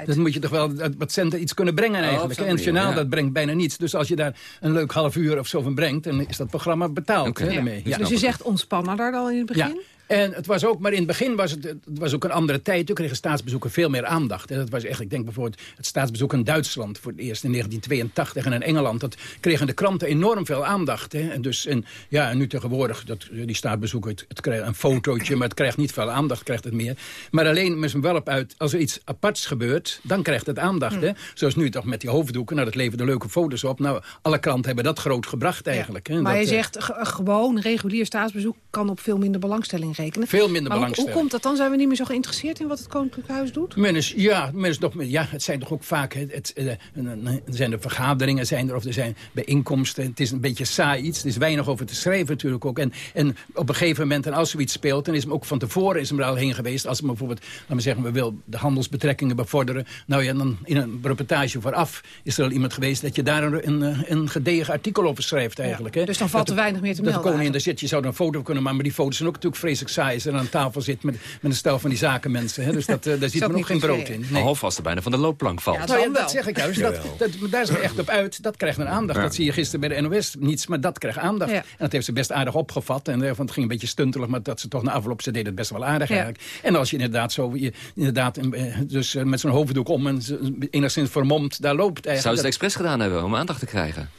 Dan moet je toch wel wat centen iets kunnen brengen op eigenlijk. zo'n en het journaal, ja. dat brengt bijna niets. Dus als je daar een leuk half uur of zo van brengt, dan is dat programma betaald. Oké. Hè, Ja. daarmee. Ja. dus zegt ontspannender al in het begin? Ja. En het was ook, maar in het begin was het, het was ook een andere tijd. Toen kregen staatsbezoeken veel meer aandacht. En dat was echt, ik denk bijvoorbeeld het staatsbezoek in Duitsland voor het eerst in 1982 en in Engeland. Dat kregen de kranten enorm veel aandacht. Hè. En dus, en, ja, en nu tegenwoordig, dat, die staatsbezoeken, het, het krijgt een fotootje, maar het krijgt niet veel aandacht, krijgt het meer. Maar alleen is hem wel op uit, als er iets aparts gebeurt, dan krijgt het aandacht. Hè. Zoals nu toch met die hoofddoeken, nou dat leverde leuke foto's op. Nou, alle kranten hebben dat groot gebracht eigenlijk. Hè. Maar Dat, je eh, zegt ge- gewoon regulier staatsbezoek kan op veel minder belangstelling rekenen. Veel minder maar belangstelling. Hoe, komt dat dan? Zijn we niet meer zo geïnteresseerd in wat het Koninklijk Huis doet? Men is, ja, men is nog, ja, het zijn toch ook vaak... Het, het, eh, er zijn er vergaderingen, zijn er, of er zijn bijeenkomsten. Het is een beetje saai iets. Er is weinig over te schrijven natuurlijk ook. En, en op een gegeven moment, en als zoiets speelt... dan is hem ook van tevoren is hem er al heen geweest. Als men bijvoorbeeld, laten we zeggen... we wil de handelsbetrekkingen bevorderen. Nou ja, dan in een reportage vooraf is er al iemand geweest... dat je daar een, een, een gedegen artikel over schrijft eigenlijk. Hè? Dus dan valt Dat er weinig meer te dat de melden koningin daar zit. Je zou er een foto kunnen maken, maar die foto's zijn ook natuurlijk vreselijk saai. Als er aan tafel zit met, met een stel van die zakenmensen. Hè? Dus dat, eh, daar men ook niet geen brood in. Nee. Alvast er bijna van de loopplank valt. Ja, Nou ja, dat zeg ik juist. Dat, dat, daar is er echt op uit. Dat krijgt een aandacht. Ja. Dat zie je gisteren bij de NOS. Niets, maar dat krijgt aandacht. Ja. En dat heeft ze best aardig opgevat. En eh, want het ging een beetje stuntelig, maar dat ze toch na afloop, ze deed het best wel aardig Ja. eigenlijk. En als je inderdaad zo, je, inderdaad, eh, dus eh, met zo'n hoofddoek om en enigszins vermomd daar loopt Zou eigenlijk. ze het expres gedaan hebben om aandacht te krijgen?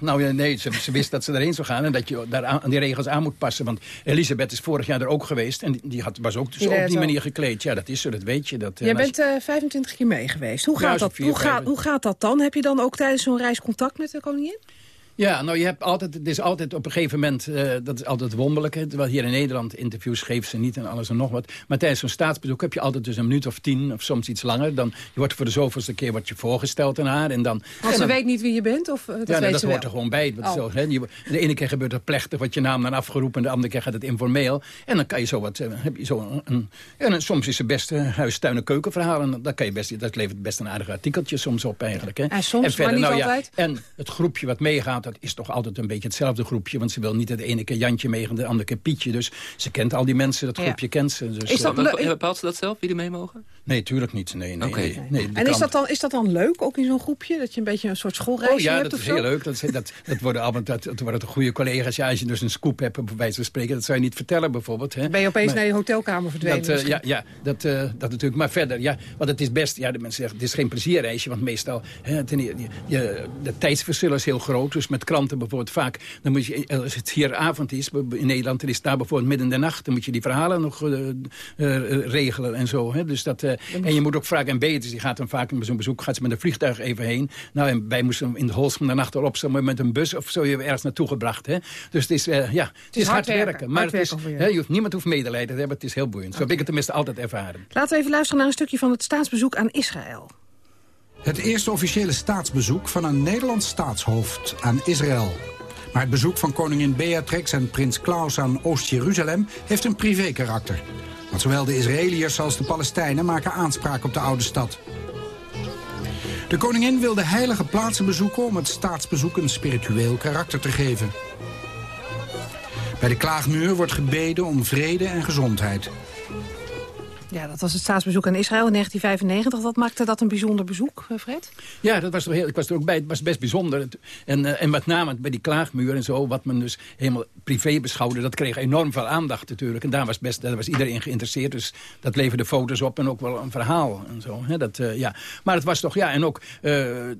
Nou ja, nee, ze, ze wist dat ze erheen zou gaan en dat je daar aan, die regels aan moet passen. Want Elisabeth is vorig jaar er ook geweest en die, had, was ook dus op die manier gekleed. Ja, dat is zo, dat weet je. Dat, eh, Jij bent eh, 25 keer mee geweest. Hoe gaat, dat, hoe, hoe gaat dat dan? Heb je dan ook tijdens zo'n reis contact met de koningin? Ja, nou je hebt altijd, het is altijd op een gegeven moment, eh, dat is altijd wonderlijk. Terwijl hier in Nederland interviews geven ze niet en alles en nog wat. Maar tijdens zo'n staatsbezoek heb je altijd dus een minuut of tien of soms iets langer. Dan, je wordt voor de zoveelste keer wordt je voorgesteld aan haar. En dan, en ze dan- weet niet wie je bent? Of, eh, dat ja, weet dat ze hoort wel? er gewoon bij. Oh. zo, hè, je, de ene keer gebeurt het plechtig, wordt je naam dan afgeroepen... en de andere keer gaat het informeel. En dan kan je zo wat... eh, heb je zo een, en dan soms is het best een huis, tuin en keukenverhaal. En dat, kan je best, dat levert best een aardig artikeltje soms op eigenlijk. Hè. En soms, maar niet nou, altijd. Ja, en het groepje wat meegaat, dat is toch altijd een beetje hetzelfde groepje. Want ze wil niet het ene keer Jantje mee en de andere keer Pietje. Dus ze kent al die mensen, dat Ja. groepje kent ze. Dus, Is dat eh, leuk? Bepaalt ze dat zelf, wie er mee mogen? Nee, tuurlijk niet. Nee, nee, Oké. nee, nee, de En is dat, dan, is dat dan leuk, ook in zo'n groepje? Dat je een beetje een soort schoolreisje Oh ja, hebt dat of is zo? heel leuk. Dat, is- dat, dat worden allemaal dat, dat worden toch goede collega's. Ja, als je dus een scoop hebt, bij wijze van spreken, dat zou je niet vertellen bijvoorbeeld. Hè. Ben je opeens Maar- naar je hotelkamer verdwenen? dat, eh, ja, ja dat, eh, dat natuurlijk. Maar verder, ja, want het is best, ja, de mensen zeggen, het is geen plezierreisje, want meestal, hè, ten, je, je- de tijdsverschil is heel groot. Dus met kranten bijvoorbeeld vaak, dan moet je, als het hier avond is, in Nederland, er is daar bijvoorbeeld midden in de nacht, dan moet je die verhalen nog eh, eh, regelen en zo. Hè. Dus dat, eh, en je moet ook vaak, en Beatrice, die gaat dan vaak met zo'n bezoek, gaat ze met een vliegtuig even heen. Nou, en wij moesten in de hols van de nacht erop, maar, met een bus of zo, je ergens naartoe gebracht. Hè. Dus het is, eh, ja, het is hard werken. Maar Hard het is, werken hè, je hoeft, niemand hoeft medelijden te hebben, het is heel boeiend. Zo heb ik het tenminste altijd ervaren. Laten we even luisteren naar een stukje van het staatsbezoek aan Israël. Het eerste officiële staatsbezoek van een Nederlands staatshoofd aan Israël. Maar het bezoek van koningin Beatrix en prins Klaus aan Oost-Jeruzalem heeft een privé-karakter. Want zowel de Israëliërs als de Palestijnen maken aanspraak op de oude stad. De koningin wil de heilige plaatsen bezoeken om het staatsbezoek een spiritueel karakter te geven. Bij de klaagmuur wordt gebeden om vrede en gezondheid. Ja, dat was het staatsbezoek aan Israël in 1995. Wat maakte dat een bijzonder bezoek, eh, Fred? Ja, dat was toch heel, ik was er ook bij. Het was best bijzonder. En, eh, en met name bij die klaagmuur en zo, wat men dus helemaal privé beschouwde... dat kreeg enorm veel aandacht natuurlijk. En daar was, best, daar was iedereen geïnteresseerd. Dus dat leverde foto's op en ook wel een verhaal en zo. Hè, dat, eh, ja. Maar het was toch, ja, en ook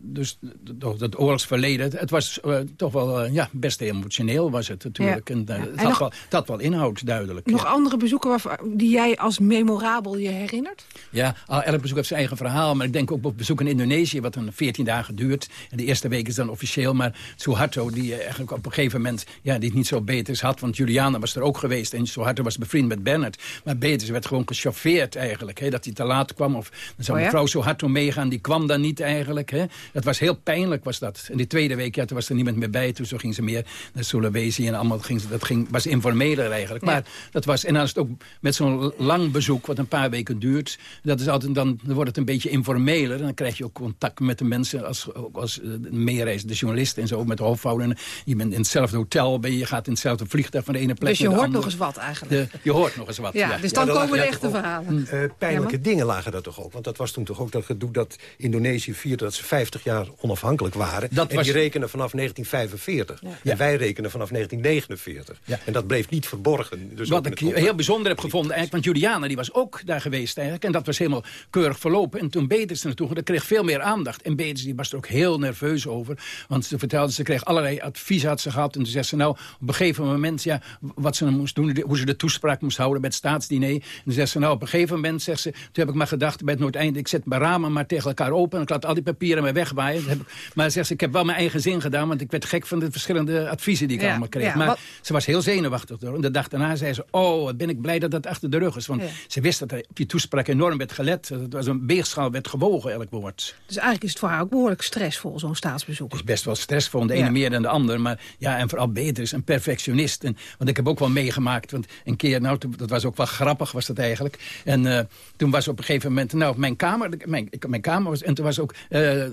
dus, dat, dat oorlogsverleden... het, het was toch wel ja, best emotioneel was het natuurlijk. Ja. En, het, En had nog- wel, het had wel inhoud, duidelijk. Nog ja. andere bezoeken die jij als memorabel je herinnert? Ja, ah, elk bezoek heeft zijn eigen verhaal. Maar ik denk ook op bezoek in Indonesië, wat een 14 dagen duurt. En de eerste week is dan officieel. Maar Suharto, die eh, eigenlijk op een gegeven moment ja, die het niet zo beters had. Want Juliana was er ook geweest. En Suharto was bevriend met Bernard. Maar Beters werd gewoon gechoffeerd eigenlijk. Hè, dat hij te laat kwam. Of dan zou Oh ja? mevrouw Suharto meegaan. Die kwam dan niet eigenlijk. Hè. Het was heel pijnlijk was dat. En die tweede week, ja, toen was er niemand meer bij. Toen zo ging ze meer naar Sulawesi en allemaal. Ging ze, dat ging, was informeler eigenlijk. Ja. Maar dat was, en dan is het ook met zo'n lang bezoek, wat een paar weken duurt. Dat is altijd, dan, wordt het een beetje informeler. En dan krijg je ook contact met de mensen, als, ook als uh, meereizende journalisten en zo, met de hoofdvouwen. En Je bent in hetzelfde hotel, ben je, je gaat in hetzelfde vliegtuig van de ene plek Dus je de hoort nog eens wat eigenlijk. De, je hoort nog eens wat, Ja, ja. dus dan Ja, komen de echte verhalen. eh, pijnlijke Ja, dingen lagen daar toch ook. Want dat was toen toch ook dat gedoe dat Indonesië vierde... dat ze 50 jaar onafhankelijk waren. Dat en was- die rekenen vanaf 1945. En wij rekenen vanaf 1949. Ja. En dat bleef niet verborgen. Dus Wat ik heel bijzonder heb gevonden, eigenlijk, want Juliana die was ook daar geweest eigenlijk. En dat was helemaal keurig verlopen. En toen Beters er naartoe ging, dat kreeg veel meer aandacht. En Beters die was er ook heel nerveus over. Want ze vertelde, ze kreeg allerlei advies had ze gehad. En toen zei ze, nou, op een gegeven moment, ja, wat ze dan moest doen, hoe ze de toespraak moest houden bij het staatsdiner. En toen zei ze, nou, op een gegeven moment, zegt ze, toen heb ik maar gedacht, bij het Noordeinde, ik zet mijn ramen maar tegen elkaar open. En ik laat al die papieren maar wegwaaien. Dat heb ik- maar zegt ze, ik heb wel mijn eigen zin gedaan, want ik werd gek van de verschillende adviezen die ik Ja, allemaal kreeg. ja, maar wat- ze was heel zenuwachtig door. En de dag daarna zei ze, oh, wat ben ik blij dat dat achter de rug is. Want Ja. ze wist dat er op die toespraak enorm werd gelet. Het was een weegschaal, werd gewogen, elk woord. Dus eigenlijk is het voor haar ook behoorlijk stressvol, zo'n staatsbezoek. Het is best wel stressvol, de ene Ja. meer dan de ander. Maar ja, en vooral beter is een perfectionist. En, want ik heb ook wel meegemaakt, want een keer, nou, dat was ook wel grappig, was dat eigenlijk. En eh, toen was op een gegeven moment, nou, mijn kamer, mijn, mijn kamer was, en toen was ook, eh,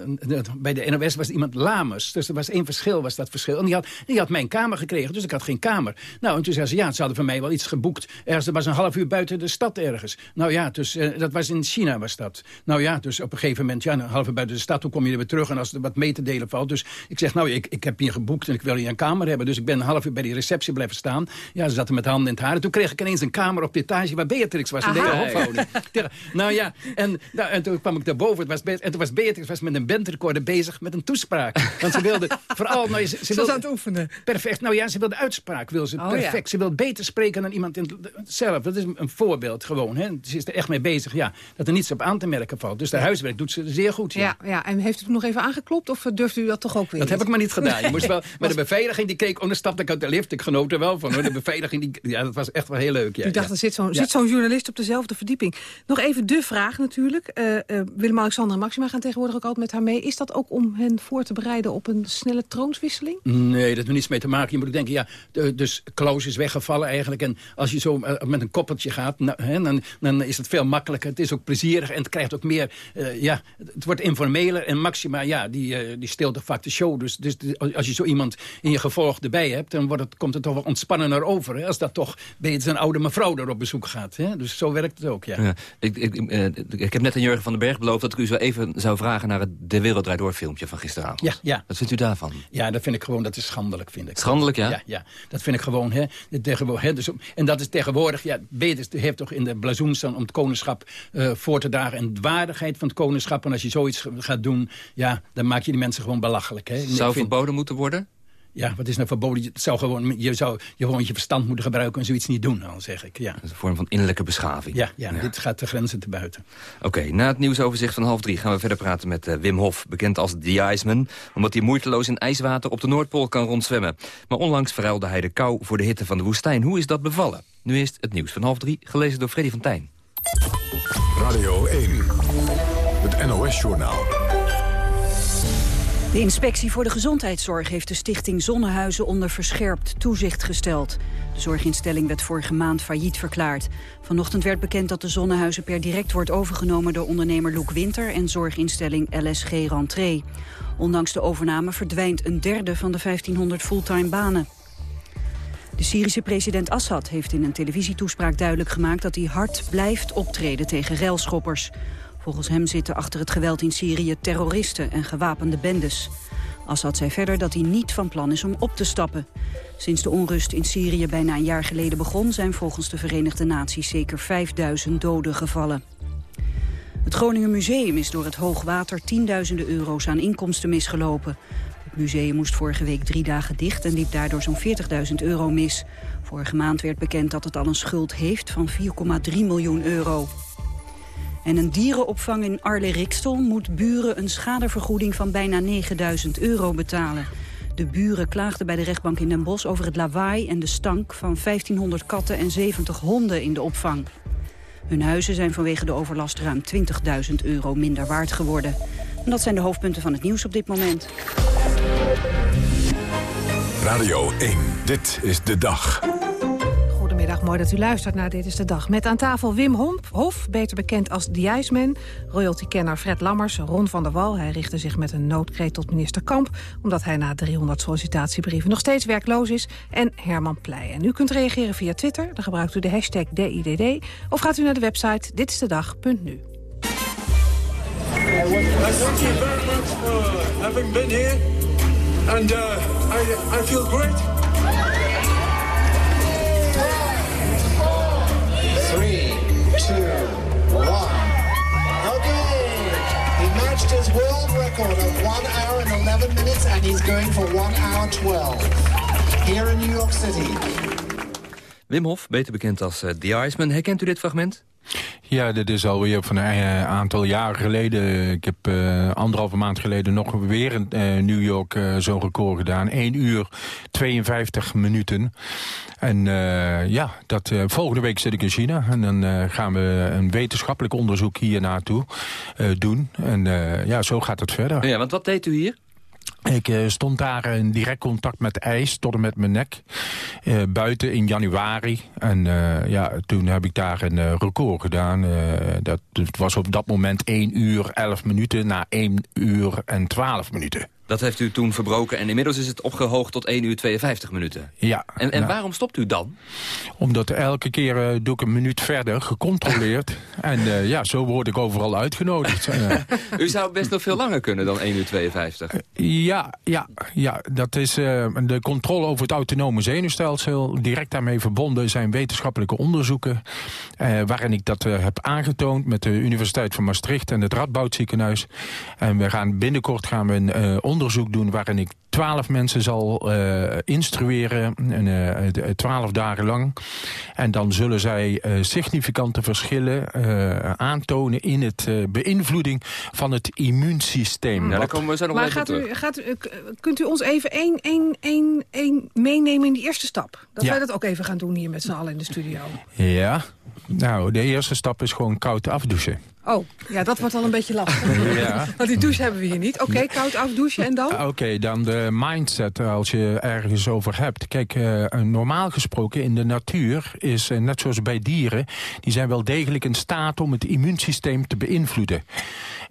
bij de NOS was iemand lamus. Dus er was één verschil, was dat verschil. En die had, die had mijn kamer gekregen, dus ik had geen kamer. Nou, en toen zei ze, ja, ze hadden voor mij wel iets geboekt. Ergens, er was een half uur buiten de stad ergens. Nou ja, dus, uh, dat was in China was dat. Nou ja, dus op een gegeven moment, ja, halve buiten de stad, hoe kom je er weer terug? En als er wat mee te delen valt. Dus ik zeg, nou, ik, ik heb hier geboekt en ik wil hier een kamer hebben. Dus ik ben een half uur bij die receptie blijven staan. Ja, ze zaten met handen in het haar. En toen kreeg ik ineens een kamer op de etage waar Beatrix was. In de hofhouding. nou ja, en, nou, en toen kwam ik daarboven. Het was, en toen was Beatrix was met een bandrecorder bezig met een toespraak. Want ze wilde [LAUGHS] vooral... Nou, ze, ze, wilde, aan het oefenen. Perfect. Nou ja, ze wilde uitspraak. Wil ze oh, perfect. Ze wil beter spreken dan iemand in, zelf. Dat is een voorbeeld gewoon. Hè. Ze is er echt mee bezig. Ja, dat er niets op aan te merken valt. Dus de huiswerk doet ze zeer goed. Ja. ja, ja. En heeft u nog even aangeklopt? Of durft u dat toch ook weer Dat heb ik maar niet gedaan. Je moest wel, [LAUGHS] maar de beveiliging die keek... Oh, dan stapte ik uit de lift. Ik genoot er wel van. Hoor. De [LAUGHS] beveiliging, die, ja, dat was echt wel heel leuk. Ja, u dacht, er zit zo'n zo journalist op dezelfde verdieping. Nog even de vraag natuurlijk. Uh, uh, Willem-Alexander en Maxima gaan tegenwoordig ook altijd met haar mee. Is dat ook om hen voor te bereiden op een snelle troonswisseling? Nee, dat heeft niets mee te maken. Je moet denken, ja, dus Klaus is weggevallen eigenlijk. En als je zo eh, met een koppeltje gaat, nou, hè, dan, dan is het veel makkelijker. Het is ook plezierig en het krijgt ook meer... Uh, ja, het wordt informeler. En Maxima, ja, die, uh, die toch vaak de show. Dus, dus als je zo iemand in je gevolg erbij hebt... dan wordt het, komt het toch wel ontspannender over. Hè, als dat toch beter een oude mevrouw er op bezoek gaat. Hè? Dus zo werkt het ook, ja. ja ik, ik, ik, heb net aan Jurgen van den Berg beloofd... dat ik u zo even zou vragen naar het De Wereld Draait Door filmpje van gisteravond. Ja, ja. Wat vindt u daarvan? Ja, dat vind ik gewoon, dat is schandelijk, vind ik. Schandelijk, ja? Ja, ja dat vind ik gewoon. Hè, hè, dus, en dat is tegenwoordig, ja, beter heeft toch in de blazoen staan om het koningschap uh, voor te dragen. En de waardigheid van het koningschap. En als je zoiets gaat doen, ja, dan maak je die mensen gewoon belachelijk. Hè. Zou verboden moeten worden? Ja, wat is nou verboden? Het zou gewoon, je zou je gewoon je verstand moeten gebruiken en zoiets niet doen, dan zeg ik. Ja. Dat is een vorm van innerlijke beschaving. Ja, ja, dit gaat de grenzen te buiten. Oké, na het nieuwsoverzicht van half drie gaan we verder praten met uh, Wim Hof, bekend als The Iceman, omdat hij moeiteloos in ijswater op de Noordpool kan rondzwemmen. Maar onlangs verruilde hij de kou voor de hitte van de woestijn. Hoe is dat bevallen? Nu is het nieuws van half drie, gelezen door Freddy van Tijn. Radio 1, het NOS-journaal. De Inspectie voor de Gezondheidszorg heeft de stichting Zonnehuizen onder verscherpt toezicht gesteld. De zorginstelling werd vorige maand failliet verklaard. Vanochtend werd bekend dat de Zonnehuizen per direct wordt overgenomen door ondernemer Loek Winter en zorginstelling LSG Rentree. Ondanks de overname verdwijnt een derde van de 1500 fulltime banen. De Syrische president Assad heeft in een televisietoespraak duidelijk gemaakt dat hij hard blijft optreden tegen relschoppers. Volgens hem zitten achter het geweld in Syrië terroristen en gewapende bendes. Assad zei verder dat hij niet van plan is om op te stappen. Sinds de onrust in Syrië bijna een jaar geleden begon... zijn volgens de Verenigde Naties zeker 5000 doden gevallen. Het Groningen Museum is door het hoogwater tienduizenden euro's aan inkomsten misgelopen. Het museum moest vorige week drie dagen dicht en liep daardoor zo'n 40.000 euro mis. Vorige maand werd bekend dat het al een schuld heeft van 4,3 miljoen euro. En een dierenopvang in Arle-Rikstel moet buren een schadevergoeding van bijna 9000 euro betalen. De buren klaagden bij de rechtbank in Den Bosch over het lawaai en de stank van 1500 katten en 70 honden in de opvang. Hun huizen zijn vanwege de overlast ruim 20.000 euro minder waard geworden. En dat zijn de hoofdpunten van het nieuws op dit moment. Radio 1, dit is de dag. Mooi dat u luistert naar Dit is de Dag. Met aan tafel Wim Hof, beter bekend als The Iceman. Royalty-kenner Fred Lammers, Ron van der Wal. Hij richtte zich met een noodkreet tot minister Kamp... omdat hij na 300 sollicitatiebrieven nog steeds werkloos is. En Herman Pleij. En u kunt reageren via Twitter, dan gebruikt u de hashtag DIDD... of gaat u naar de website ditistedag.nu. Thank you very much for having been here. And I, I feel great. His world record of 1 hour and 11 minutes and he's going for 1 hour 12. Here in New York City. Wim Hof, beter bekend als uh, The Iceman. Herkent u dit fragment? Ja, dit is alweer van een uh, aantal jaren geleden. Ik heb uh, anderhalve maand geleden nog weer in uh, New York zo'n record gedaan. 1 uur 52 minuten. En ja, dat, volgende week zit ik in China. En dan gaan we een wetenschappelijk onderzoek hier naartoe doen. En ja, zo gaat het verder. Ja, want wat deed u hier? Ik uh, stond daar in direct contact met ijs tot en met mijn nek. Uh, buiten in januari. En uh, ja, toen heb ik daar een record gedaan. dat, het was op dat moment 1 uur 11 minuten na 1 uur en 12 minuten. Dat heeft u toen verbroken en inmiddels is het opgehoogd tot 1 uur 52 minuten. Ja. En, en nou, waarom stopt u dan? Omdat elke keer eh, doe ik een minuut verder, gecontroleerd. [LAUGHS] en eh, ja, zo word ik overal uitgenodigd. Eh, U zou best nog veel langer kunnen dan 1 uur 52. Ja, ja, ja, dat is de controle over het autonome zenuwstelsel. Direct daarmee verbonden zijn wetenschappelijke onderzoeken... waarin ik dat heb aangetoond met de Universiteit van Maastricht... en het Radboud ziekenhuis. En we gaan binnenkort gaan we een eh, onderzoek doen... waarin ik twaalf mensen zal eh, instrueren, en, eh, twaalf dagen lang. En dan zullen zij eh, significante verschillen eh, aantonen... in het eh, beïnvloeding van het immuunsysteem. Ja, daar komen we zo nog Maar even gaat u, gaat u, kunt u ons even één, één, één, één meenemen in die eerste stap? Dat Ja. wij dat ook even gaan doen hier met z'n allen in de studio. Ja, nou, de eerste stap is gewoon koud afdouchen. Oh, ja, dat wordt al een beetje lastig. [LAUGHS] Ja. Want die douche hebben we hier niet. Oké, koud afdouchen en dan? Oké, dan de mindset eh, als je ergens over hebt. Kijk, eh, normaal gesproken in de natuur is, eh, net zoals bij dieren... die zijn wel degelijk in staat om het immuunsysteem te beïnvloeden.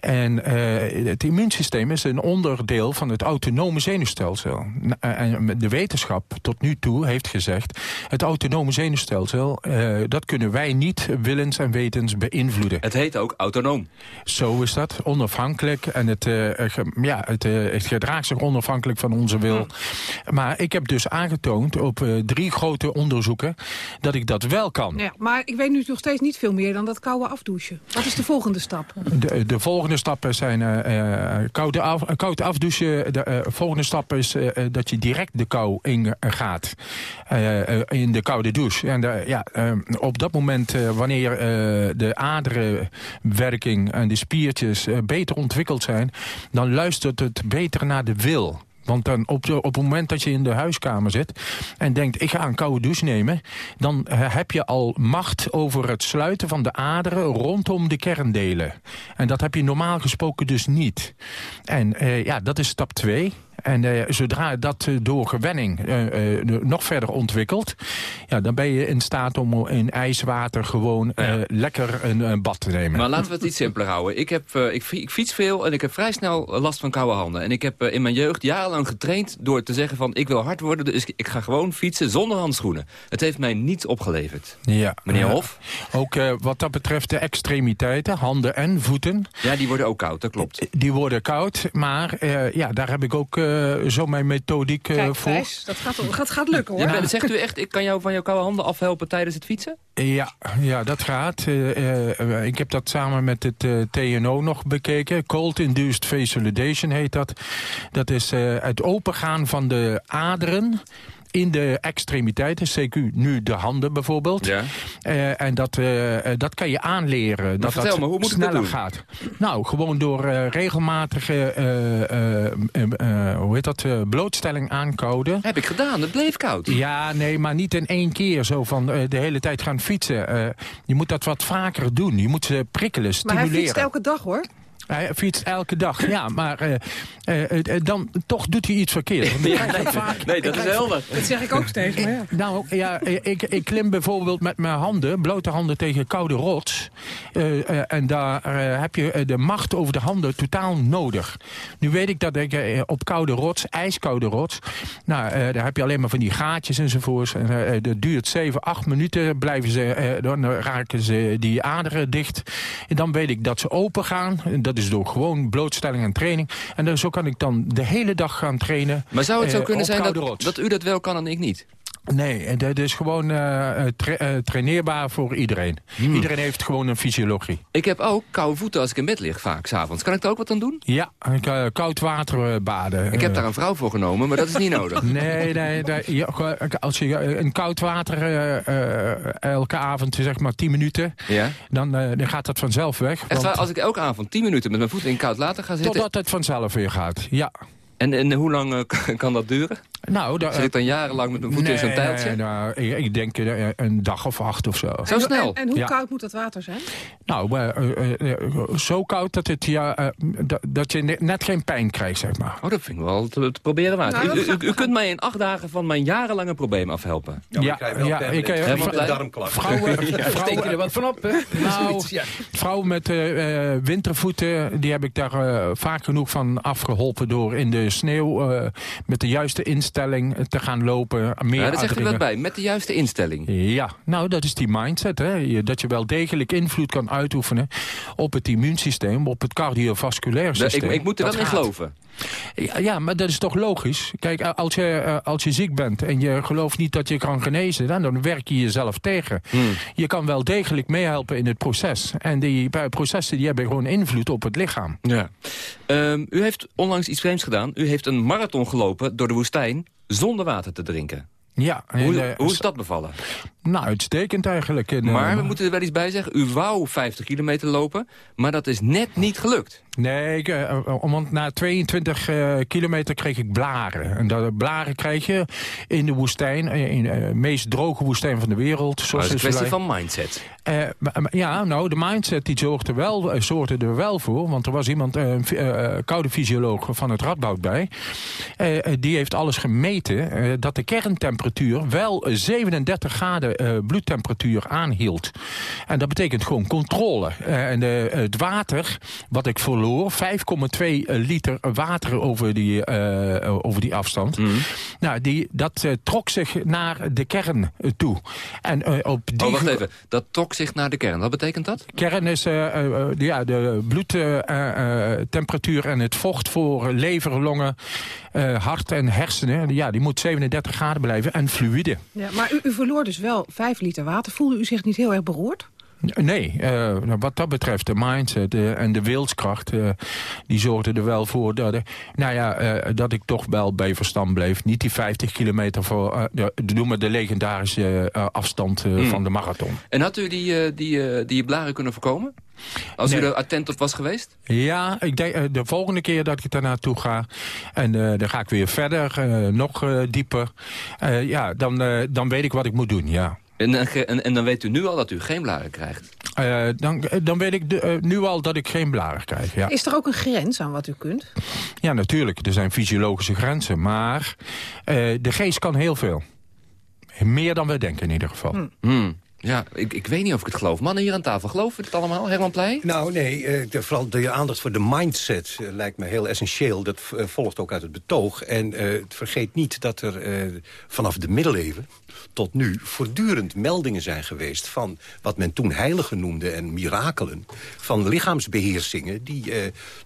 En eh, het immuunsysteem is een onderdeel van het autonome zenuwstelsel. En de wetenschap tot nu toe heeft gezegd... het autonome zenuwstelsel, eh, dat kunnen wij niet willens en wetens beïnvloeden. Het heet ook autonoom. Zo is dat, onafhankelijk. En het, eh, ge- ja, het, eh, het gedraagt zich onafhankelijk van onze wil. Maar ik heb dus aangetoond op eh, drie grote onderzoeken... dat ik dat wel kan. Ja, maar ik weet nu nog steeds niet veel meer dan dat koude afdouchen. Wat is de volgende stap? De, de volgende stappen zijn eh, eh, koude af, eh, koud afdouchen. De eh, volgende stap is eh, eh, dat je direct de kou in eh, gaat. Eh, eh, in de koude douche. En de- ja, eh, op dat moment, eh, wanneer eh, de aderenwerking en de spiertjes eh, beter ontwikkeld zijn... dan luistert het beter naar de wil. Want dan op, de- op het moment dat je in de huiskamer zit en denkt... ik ga een koude douche nemen... dan eh, heb je al macht over het sluiten van de aderen rondom de kerndelen. En dat heb je normaal gesproken dus niet. En eh, ja, dat is stap 2. En eh, zodra dat eh, door gewenning eh, nog verder ontwikkelt... Ja, dan ben je in staat om in ijswater gewoon lekker een, een bad te nemen. Maar laten we het iets simpeler houden. Ik, heb, ik, fi- ik fiets veel en ik heb vrij snel last van koude handen. En ik heb in mijn jeugd jarenlang getraind door te zeggen van... ik wil hard worden, dus ik ga gewoon fietsen zonder handschoenen. Het heeft mij niets opgeleverd. Ja. Meneer. Hof? Ook wat dat betreft de extremiteiten, handen en voeten. Ja, die worden ook koud, dat klopt. Die worden koud, maar ja, daar heb ik ook zo mijn methodiek eh, Kijk, voor. Thijs, dat gaat, gaat, gaat lukken hoor. Ja, zegt u echt, ik kan jou van jouw koude handen afhelpen tijdens het fietsen? Ja, ja, dat gaat. Eh, eh, ik heb dat samen met het eh, TNO nog bekeken. Cold Induced Vasodilation heet dat. Dat is eh, het opengaan van de aderen in de extremiteiten, CQ nu de handen bijvoorbeeld. Ja. Eh, en dat, eh, eh, dat kan je aanleren. dat vertel dat me, hoe moet ik dat sneller doen? gaat. Nou, gewoon door eh, regelmatige eh, eh, eh, eh, hoe heet dat, blootstelling aankouden. Heb ik gedaan, het bleef koud. Ja, nee, maar niet in één keer zo van eh, de hele tijd gaan fietsen. Eh, je moet dat wat vaker doen. Je moet ze prikkelen, Maar stimuleren. hij fietst elke dag hoor. Hij fietst elke dag, ja, [LAUGHS] maar eh, eh, eh, dan toch doet hij iets verkeerd. Ja, nee, vaak- nee, dat is helder. Dat zeg ik ook steeds, maar ja. nou ja, ik, ik klim bijvoorbeeld met mijn handen, blote handen tegen koude rots. Eh, eh, en daar heb je de macht over de handen totaal nodig. Nu weet ik dat ik op koude rots, ijskoude rots, nou, eh, daar heb je alleen maar van die gaatjes enzovoorts. En, dat duurt 7, 8 minuten, blijven ze, dan raken ze die aderen dicht. En dan weet ik dat ze open gaan. Dat is door gewoon blootstelling en training. En dan, zo kan ik dan de hele dag gaan trainen. Maar zou het zo eh, kunnen zijn dat, dat u dat wel kan en ik niet? Nee, en dat is gewoon eh, eh, tra- eh, traineerbaar voor iedereen. Hmm. Iedereen heeft gewoon een fysiologie. Ik heb ook koude voeten als ik in bed lig vaak, s'avonds. Kan ik daar ook wat aan doen? Ja, eh, koud water eh, baden. Ik heb Eh, daar een vrouw voor genomen, maar dat is niet nodig. [LAUGHS] Nee, nee, nee ja, gewoon, als je eh, een koud water eh, eh, elke avond, zeg maar 10 minuten, Ja? dan, eh, dan gaat dat vanzelf weg. Echt want- waar, als ik elke avond 10 minuten met mijn voeten in koud water ga zitten... Totdat het vanzelf weer gaat, ja. En, en hoe lang eh, kan dat duren? Nou, da- Zit dan jarenlang met mijn voeten in zo'n tijltje? Nee, nou, ik, ik denk eh, een dag of acht of zo. Zo snel? En, en hoe Ja. koud moet dat water zijn? Nou, eh, eh, eh, zo koud dat, het, ja, eh, dat, je ne- net geen pijn krijgt, zeg maar. Oh, dat vind ik wel te, te proberen waard. Nou, u, kunt mij in acht dagen van mijn jarenlange probleem afhelpen. Ja, maar ik krijg wel ja, ik, eh, een darmklacht. Vrouwen, Steek je er vrouwen, [LAUGHS] wat van op, hè? [LAUGHS] Nou, ja. vrouwen met eh, eh, wintervoeten, die heb ik daar eh, vaak genoeg van afgeholpen door in de sneeuw eh, met de juiste instelling te gaan lopen. Meer Ja, zegt u aandringen. wat bij, met de juiste instelling. Ja, nou dat is die mindset. Hè? Je- Dat je wel degelijk invloed kan uitoefenen op het immuunsysteem, op het cardiovasculair systeem. ik, ik moet er Dat wel in geloven. Ja, ja, maar dat is toch logisch? Kijk, als je, eh, als je ziek bent en je gelooft niet dat je kan genezen... dan, dan werk je jezelf tegen. Hmm. Je kan wel degelijk meehelpen in het proces. En die processen die hebben gewoon invloed op het lichaam. Ja. Ehm, u heeft onlangs iets vreemds gedaan. U heeft een marathon gelopen door de woestijn zonder water te drinken. Ja, Hoe, eh, hoe is dat bevallen? Nou, uitstekend eigenlijk. En, eh, Maar we moeten er wel iets bij zeggen. U wou 50 kilometer lopen, maar dat is net niet gelukt. Nee, ik, eh, eh, want na 22 eh, kilometer kreeg ik blaren. En dat blaren krijg je in de woestijn, in de meest droge woestijn van de wereld. Dat Zoals is een kwestie van mindset. Maar- maar ja, nou, de mindset die zorgde, wel, zorgde er wel voor. Want er was iemand, een koude fysioloog van het Radboud bij. Die heeft alles gemeten dat de kerntemperatuur wel eh, 37 graden eh, bloedtemperatuur aanhield. En dat betekent gewoon controle. Eh, en eh, het water wat ik verloor, 5,2 liter water over die, eh, over die afstand. Nou, die, dat eh, trok zich naar de kern eh, toe. En eh, op die Oh, wacht even. Dat trok zich naar de kern. Wat betekent dat? Kern is eh, eh, eh, ja, de bloedtemperatuur en het vocht voor lever, longen, eh, hart en hersenen. Ja, die moet 37 graden blijven en fluïde. Ja, maar u, u verloor dus wel 5 liter water. Voelde u zich niet heel erg beroerd? Nee, eh, nou, wat dat betreft de mindset eh, en de wilskracht... eh, die zorgden er wel voor dat, nou ja, eh, dat ik toch wel bij verstand bleef. Niet die 50 kilometer voor, de, noem maar de legendarische afstand Mm. van de marathon. En had u die, die, die blaren kunnen voorkomen? Als u er attent op was geweest? Ja, ik denk eh, de volgende keer dat ik daar naartoe ga... en eh, dan ga ik weer verder, eh, nog eh, dieper... eh, ja, dan, eh, dan weet ik wat ik moet doen, ja. En, en, en, dan weet u nu al dat u geen blaren krijgt. Eh, dan, dan weet ik de- nu al dat ik geen blaren krijg, ja. Is er ook een grens aan wat u kunt? Ja, natuurlijk. Er zijn fysiologische grenzen. Maar eh, de geest kan heel veel. Meer dan we denken in ieder geval. Hmm. Ja, ik, ik weet niet of ik het geloof. Mannen hier aan tafel, geloven we het allemaal? Herman Pleij? Nou, nee, eh, de, vooral de aandacht voor de mindset eh, lijkt me heel essentieel. Dat eh, volgt ook uit het betoog. En eh, vergeet niet dat er vanaf de middeleeuwen tot nu voortdurend meldingen zijn geweest... van wat men toen heiligen noemde en mirakelen. Van lichaamsbeheersingen die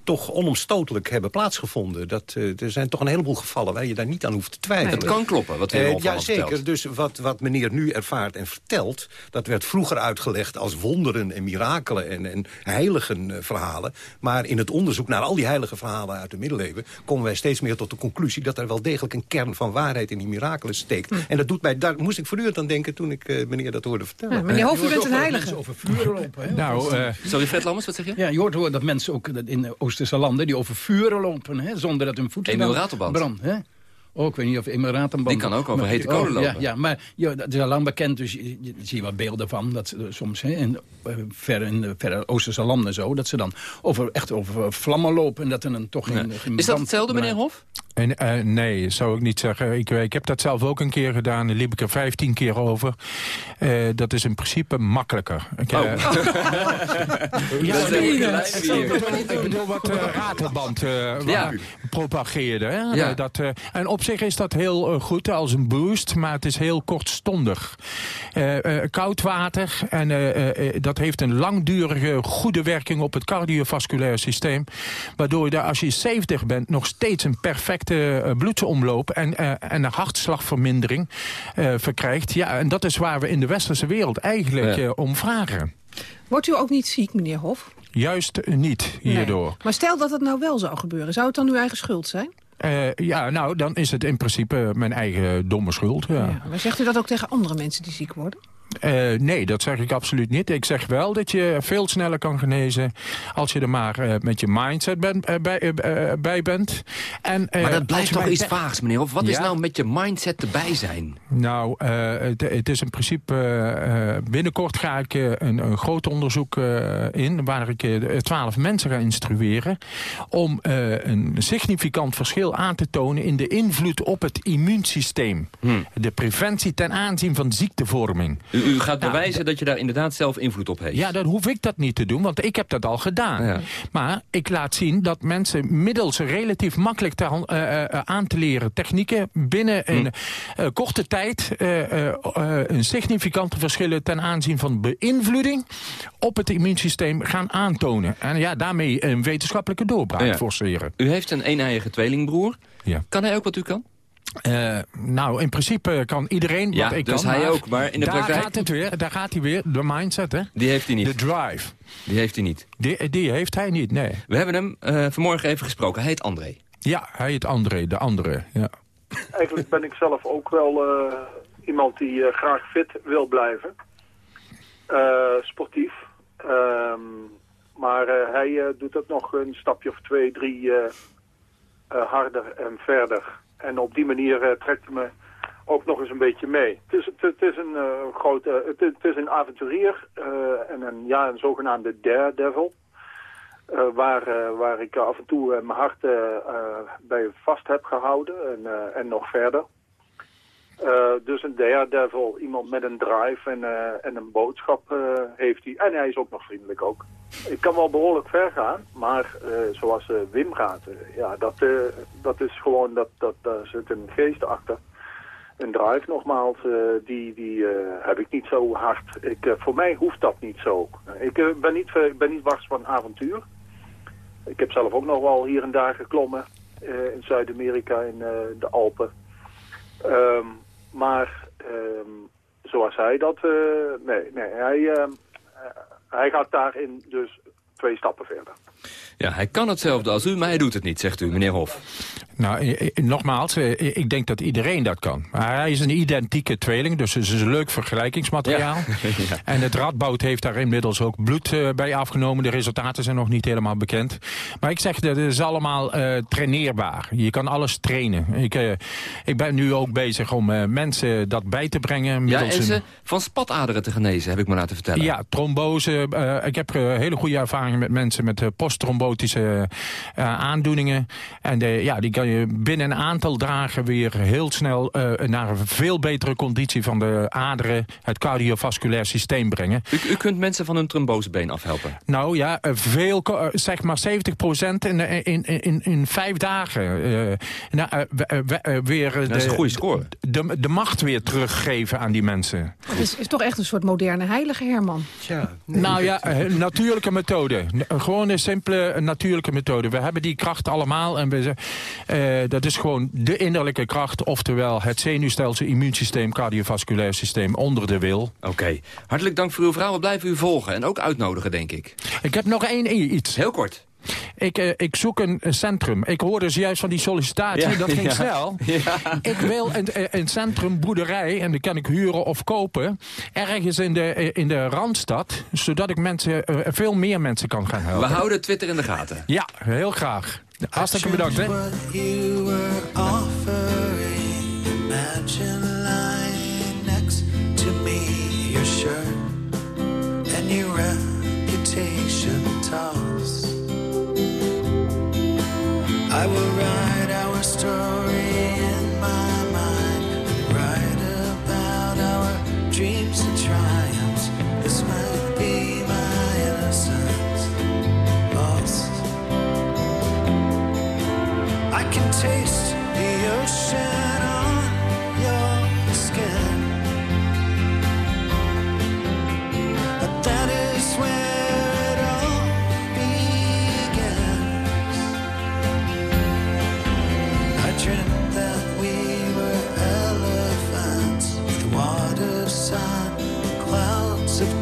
toch onomstotelijk hebben plaatsgevonden. Dat, er zijn toch een heleboel gevallen waar je daar niet aan hoeft te twijfelen. Het kan kloppen, wat u al Ja, zeker. Dus wat, wat meneer nu ervaart en vertelt... dat werd vroeger uitgelegd als wonderen en mirakelen en, en heiligen eh, verhalen. Maar in het onderzoek naar al die heilige verhalen uit de middeleeuwen... komen wij steeds meer tot de conclusie... dat er wel degelijk een kern van waarheid in die mirakelen steekt. Hm. En dat doet mij, daar moest ik voortdurend aan denken toen ik eh, meneer dat hoorde vertellen. Ja, meneer Hof, u bent een heilige. over vuren lopen. Hè? Nou, eh, Sorry, Fred Lammers, wat zeg je? Ja, je hoort hoor dat mensen ook in de Oosterse landen... die over vuren lopen, hè, zonder dat hun voeten branden. Hè? Oh, ik weet niet of Emil Ratelband... Die kan ook over maar- hete kolen oh, Ja, lopen. ja, maar ja, dat is al lang bekend, dus je, je zie je wat beelden van. Dat ze, soms hè, in, eh, ver in de verre Oosterse landen zo... dat ze dan over, echt over vlammen lopen en dat er dan toch geen... Ja. Is dat hetzelfde, meneer. Hof? En, eh, nee, zou ik niet zeggen. Ik, eh, ik heb dat zelf ook een keer gedaan. Daar liep ik er 15 keer over. Eh, dat is in principe makkelijker. Ik, Oh. [LAUGHS] ja, Dat is nee, dat- ik bedoel wat eh Ratelband eh, Ja. propageerde. Hè? Ja. Dat, eh, en op zich is dat heel goed als een boost, maar het is heel kortstondig. Eh, eh, koud water, en eh, eh, dat heeft een langdurige goede werking op het cardiovasculair systeem. Waardoor je daar, als je 70 bent nog steeds een perfecte eh, bloedsomloop en, eh, en een hartslagvermindering eh, verkrijgt. Ja, en dat is waar we in de westerse wereld eigenlijk Ja. eh, om vragen. Wordt u ook niet ziek, meneer Hof? Juist niet hierdoor. Nee. Maar stel dat het nou wel zou gebeuren. Zou het dan uw eigen schuld zijn? Eh, ja, nou, dan is het in principe mijn eigen domme schuld. Ja. Ja. Maar zegt u dat ook tegen andere mensen die ziek worden? Uh, nee, dat zeg ik absoluut niet. Ik zeg wel dat je veel sneller kan genezen... als je er maar uh, met je mindset ben, uh, bij, bij, bent. En, maar dat blijft toch iets vaags, meneer? Of wat ja? is nou met je mindset erbij zijn? Nou, het, het, is in principe... binnenkort ga ik een, een groot onderzoek in... waar ik twaalf mensen ga instrueren... om een significant verschil aan te tonen... in de invloed op het immuunsysteem. Hmm. De preventie ten aanzien van ziektevorming. U, u gaat bewijzen dat je daar inderdaad zelf invloed op heeft. Ja, dan hoef ik dat niet te doen, want ik heb dat al gedaan. Ja. Maar ik laat zien dat mensen middels relatief makkelijk te, uh, aan te leren technieken... binnen een hm. korte tijd een significante verschillen ten aanzien van beïnvloeding op het immuunsysteem gaan aantonen. En ja, daarmee een wetenschappelijke doorbraak ja. forceren. U heeft een een-eigen tweelingbroer. Ja. Kan hij ook wat u kan? Uh, nou, in principe kan iedereen ja, wat ik dus kan. hij ook, maar in de daar praktijk... Gaat het weer, daar gaat hij weer, de mindset, hè? Die heeft hij niet. De drive. Die heeft hij niet. Die, die heeft hij niet, nee. We hebben hem uh, vanmorgen even gesproken. Hij heet André. Ja, hij heet André, de andere, ja. Eigenlijk ben ik zelf ook wel uh, iemand die uh, graag fit wil blijven. sportief. Ehm, maar hij doet het nog een stapje of twee, drie harder en verder. En op die manier uh, trekt hij me ook nog eens een beetje mee. Het is, het, is een uh, grote, het, is een avonturier uh, en een, ja, een zogenaamde daredevil. waar, waar ik af en toe mijn hart bij vast heb gehouden en, en nog verder. Dus een daredevil, iemand met een drive en, en een boodschap heeft hij. En hij is ook nog vriendelijk ook. Ik kan wel behoorlijk ver gaan, maar zoals Wim gaat, ja, dat, dat is gewoon, dat, dat, daar zit een geest achter. Een drive nogmaals, die, die heb ik niet zo hard. Ik, voor mij hoeft dat niet zo. Ik ben, niet, ben niet wars van avontuur. Ik heb zelf ook nog wel hier en daar geklommen in Zuid-Amerika, in de Alpen. Um, maar um, zoals hij dat, nee, nee, hij hij gaat daarin dus twee stappen verder. Ja, hij kan hetzelfde als u, maar hij doet het niet, zegt u, meneer Hof. Nou, nogmaals, ik denk dat iedereen dat kan. Maar hij is een identieke tweeling, dus het is een leuk vergelijkingsmateriaal. Ja. [LAUGHS] En het Radboud heeft daar inmiddels ook bloed uh, bij afgenomen. De resultaten zijn nog niet helemaal bekend. Maar ik zeg, dat is allemaal uh, traineerbaar. Je kan alles trainen. Ik, uh, ik ben nu ook bezig om mensen dat bij te brengen. Ja, en ze een... van spataderen te genezen, heb ik me laten vertellen. Ja, trombose. ik heb hele goede ervaringen met mensen met posttrombotische aandoeningen. En ja, die kan je binnen een aantal dagen weer heel snel uh, naar een veel betere conditie van de aderen, het cardiovasculair systeem brengen. U, u kunt mensen van hun trombosebeen afhelpen? Nou ja, veel, zeg maar 70 procent in, in, in, in vijf dagen. Uh, nou, uh, weer de, dat is een goede score. De, de macht weer teruggeven aan die mensen. Het is, is toch echt een soort moderne heilige Herman? Ja, nee, nou ja, natuurlijke methode. Gewoon een simpele natuurlijke methode. We hebben die kracht allemaal en we, uh, dat is gewoon de innerlijke kracht, oftewel het zenuwstelsel, immuunsysteem, cardiovasculair systeem onder de wil. Oké, hartelijk dank voor uw verhaal. We blijven u volgen en ook uitnodigen, denk ik. Ik heb nog één iets. Heel kort. Ik, uh, ik zoek een, een, centrum. Ik hoorde dus juist van die sollicitatie, ja, dat ging [LAUGHS] ja. snel. Ja. Ik wil een, een centrum boerderij, en die kan ik huren of kopen... ergens in de, in de Randstad, zodat ik mensen, veel meer mensen kan gaan helpen. We houden Twitter in de gaten. Ja, heel graag. Hartstikke bedankt, hè. I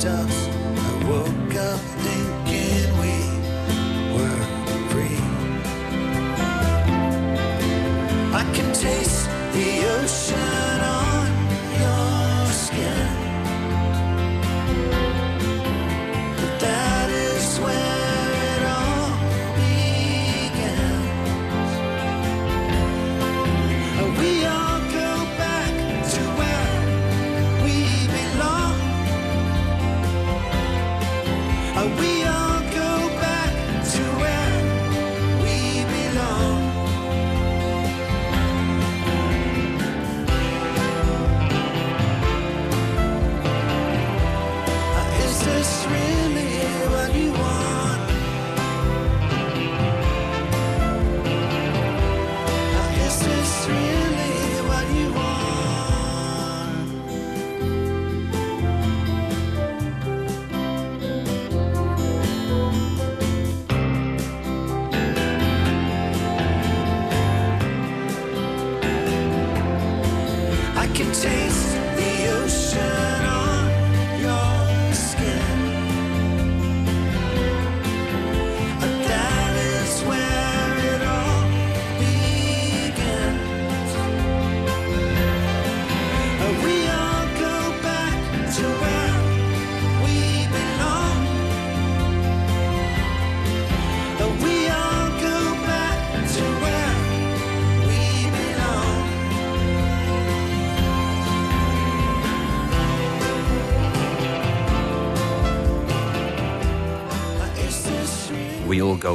dust. I woke up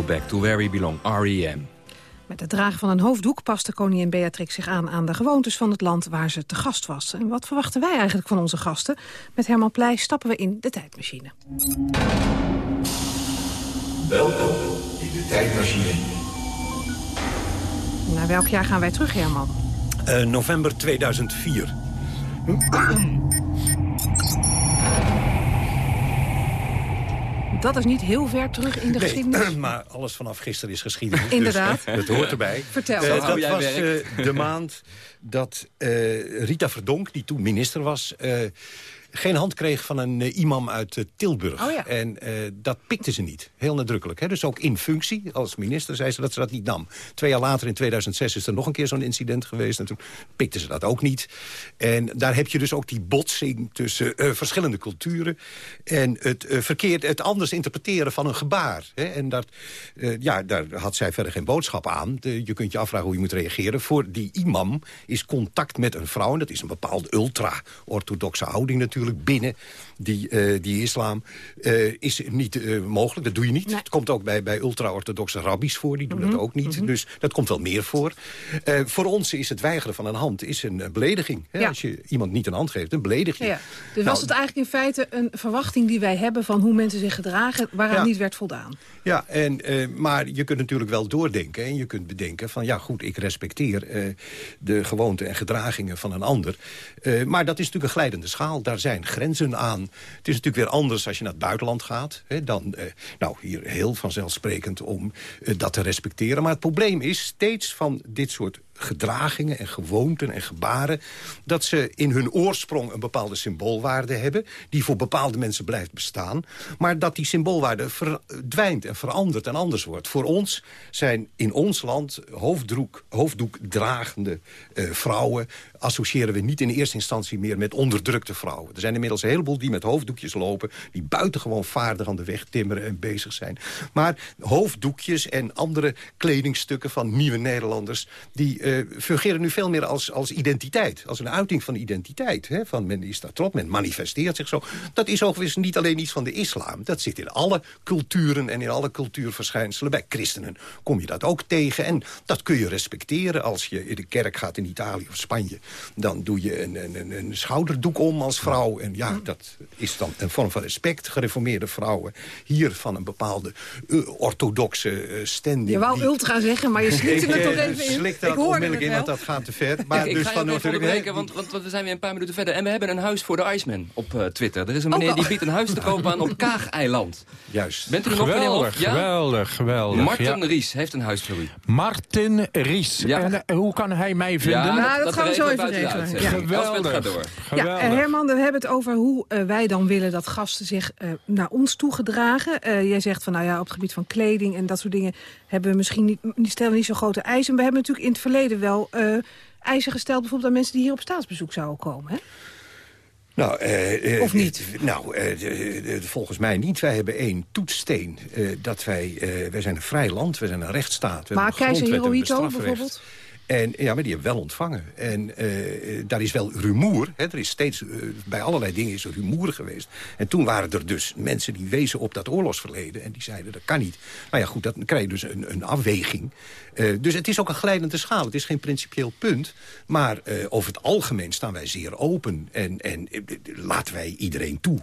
back to where we belong, R.E.M. Met het dragen van een hoofddoek paste koningin Beatrix zich aan aan de gewoontes van het land waar ze te gast was. En wat verwachten wij eigenlijk van onze gasten? Met Herman Pleij stappen we in de tijdmachine. Welkom in de tijdmachine. Naar welk jaar gaan wij terug, Herman? Eh, november 2004. Dat is niet heel ver terug in de Nee, geschiedenis. [CLEARS THROAT] maar alles vanaf gisteren is geschiedenis. Inderdaad. Dus, dat hoort erbij. [LAUGHS] Vertel. Hou dat jij was eh, de maand dat eh, Rita Verdonk, die toen minister was... geen hand kreeg van een eh, imam uit eh, Tilburg. Oh ja. En eh, dat pikte ze niet. Heel nadrukkelijk. Hè? Dus ook in functie als minister zei ze dat ze dat niet nam. Twee jaar later, in 2006, is er nog een keer zo'n incident geweest. En toen pikte ze dat ook niet. En daar heb je dus ook die botsing tussen verschillende culturen... en het, verkeerd, het anders interpreteren van een gebaar. Hè? En dat, ja, daar had zij verder geen boodschap aan. De- je kunt je afvragen hoe je moet reageren. Voor die imam is contact met een vrouw... en dat is een bepaalde ultra-orthodoxe houding natuurlijk... binnen die, eh, die islam, eh, is niet eh, mogelijk. Dat doe je niet. Het komt ook bij, bij ultra-orthodoxe rabbies voor. Die doen Mhm, dat ook niet. Dus dat komt wel meer voor. Voor ons is het weigeren van een hand is een belediging. Hè? Ja. Als je iemand niet een hand geeft, dan beledig je. Ja. Dus Nou, was het eigenlijk in feite een verwachting die wij hebben... van hoe mensen zich gedragen, waaraan Ja. niet werd voldaan? Ja, en, maar je kunt natuurlijk wel doordenken. En je kunt bedenken van, ja goed, ik respecteer de gewoonten en gedragingen van een ander. Maar dat is natuurlijk een glijdende schaal. Daar zijn grenzen aan. Het is natuurlijk weer anders als je naar het buitenland gaat. Hè, dan, eh, nou, hier heel vanzelfsprekend om eh, dat te respecteren. Maar het probleem is steeds van dit soort gedragingen en gewoonten en gebaren... dat ze in hun oorsprong een bepaalde symboolwaarde hebben... die voor bepaalde mensen blijft bestaan... maar dat die symboolwaarde verdwijnt en verandert en anders wordt. Voor ons zijn in ons land hoofddoek, hoofddoekdragende eh, vrouwen... associëren we niet in eerste instantie meer met onderdrukte vrouwen. Er zijn inmiddels een heleboel die met hoofddoekjes lopen... die buitengewoon vaardig aan de weg timmeren en bezig zijn. Maar hoofddoekjes en andere kledingstukken van nieuwe Nederlanders... die eh, fungeren nu veel meer als, als identiteit. Als een uiting van identiteit. Hè? Van men is daar trots, men manifesteert zich zo. Dat is overigens niet alleen iets van de islam. Dat zit in alle culturen en in alle cultuurverschijnselen. Bij christenen kom je dat ook tegen. En dat kun je respecteren als je in de kerk gaat in Italië of Spanje. Dan doe je een, een, een, schouderdoek om als vrouw. En ja, dat is dan een vorm van respect. Gereformeerde vrouwen hier van een bepaalde eh, orthodoxe eh, standing. Je wou die- ultra zeggen, maar je slikte [LAUGHS] Ik, het toch even in. Ik hoorde onmiddellijk in, want dat gaat te ver. Maar [LAUGHS] dus ga van je ook even natuurlijk... onderbreken, want, want, want we zijn weer een paar minuten verder. En we hebben een huis voor de Iceman op eh, Twitter. Er is een meneer die biedt een huis te kopen aan op [LAUGHS] Kaag-eiland. Juist. Bent u er nog? Geweldig, Ja? geweldig, geweldig. Martin ja. Ries heeft een huis voor u. Martin Ries. Ja. En eh, hoe kan hij mij vinden? Ja, Nou, dat gaan we zo even regelen. Ja. Ga door. Ja, Geweldig. eh, Herman, we hebben het over hoe eh, wij dan willen dat gasten zich eh, naar ons toe gedragen. Eh, jij zegt van, nou ja, op het gebied van kleding en dat soort dingen... hebben we misschien niet, niet- stellen we niet zo grote eisen. We hebben natuurlijk in het verleden wel eh, eisen gesteld... bijvoorbeeld aan mensen die hier op staatsbezoek zouden komen. Hè? Nou, eh, eh, Of niet? Nou, eh, de- de- volgens mij niet. Wij hebben één toetssteen. eh, dat wij, eh, wij zijn een vrij land, wij zijn een rechtsstaat. We Maar keizer Hirohito bijvoorbeeld? En, ja, maar die hebben wel ontvangen. En eh, daar is wel rumoer. Hè. Er is steeds, eh, bij allerlei dingen is er rumoer geweest. En toen waren er dus mensen die wezen op dat oorlogsverleden. En die zeiden, dat kan niet. Nou ja, goed, dan krijg je dus een, een afweging. Eh, dus het is ook een glijdende schaal. Het is geen principieel punt. Maar over het algemeen staan wij zeer open. En, en laten wij iedereen toe.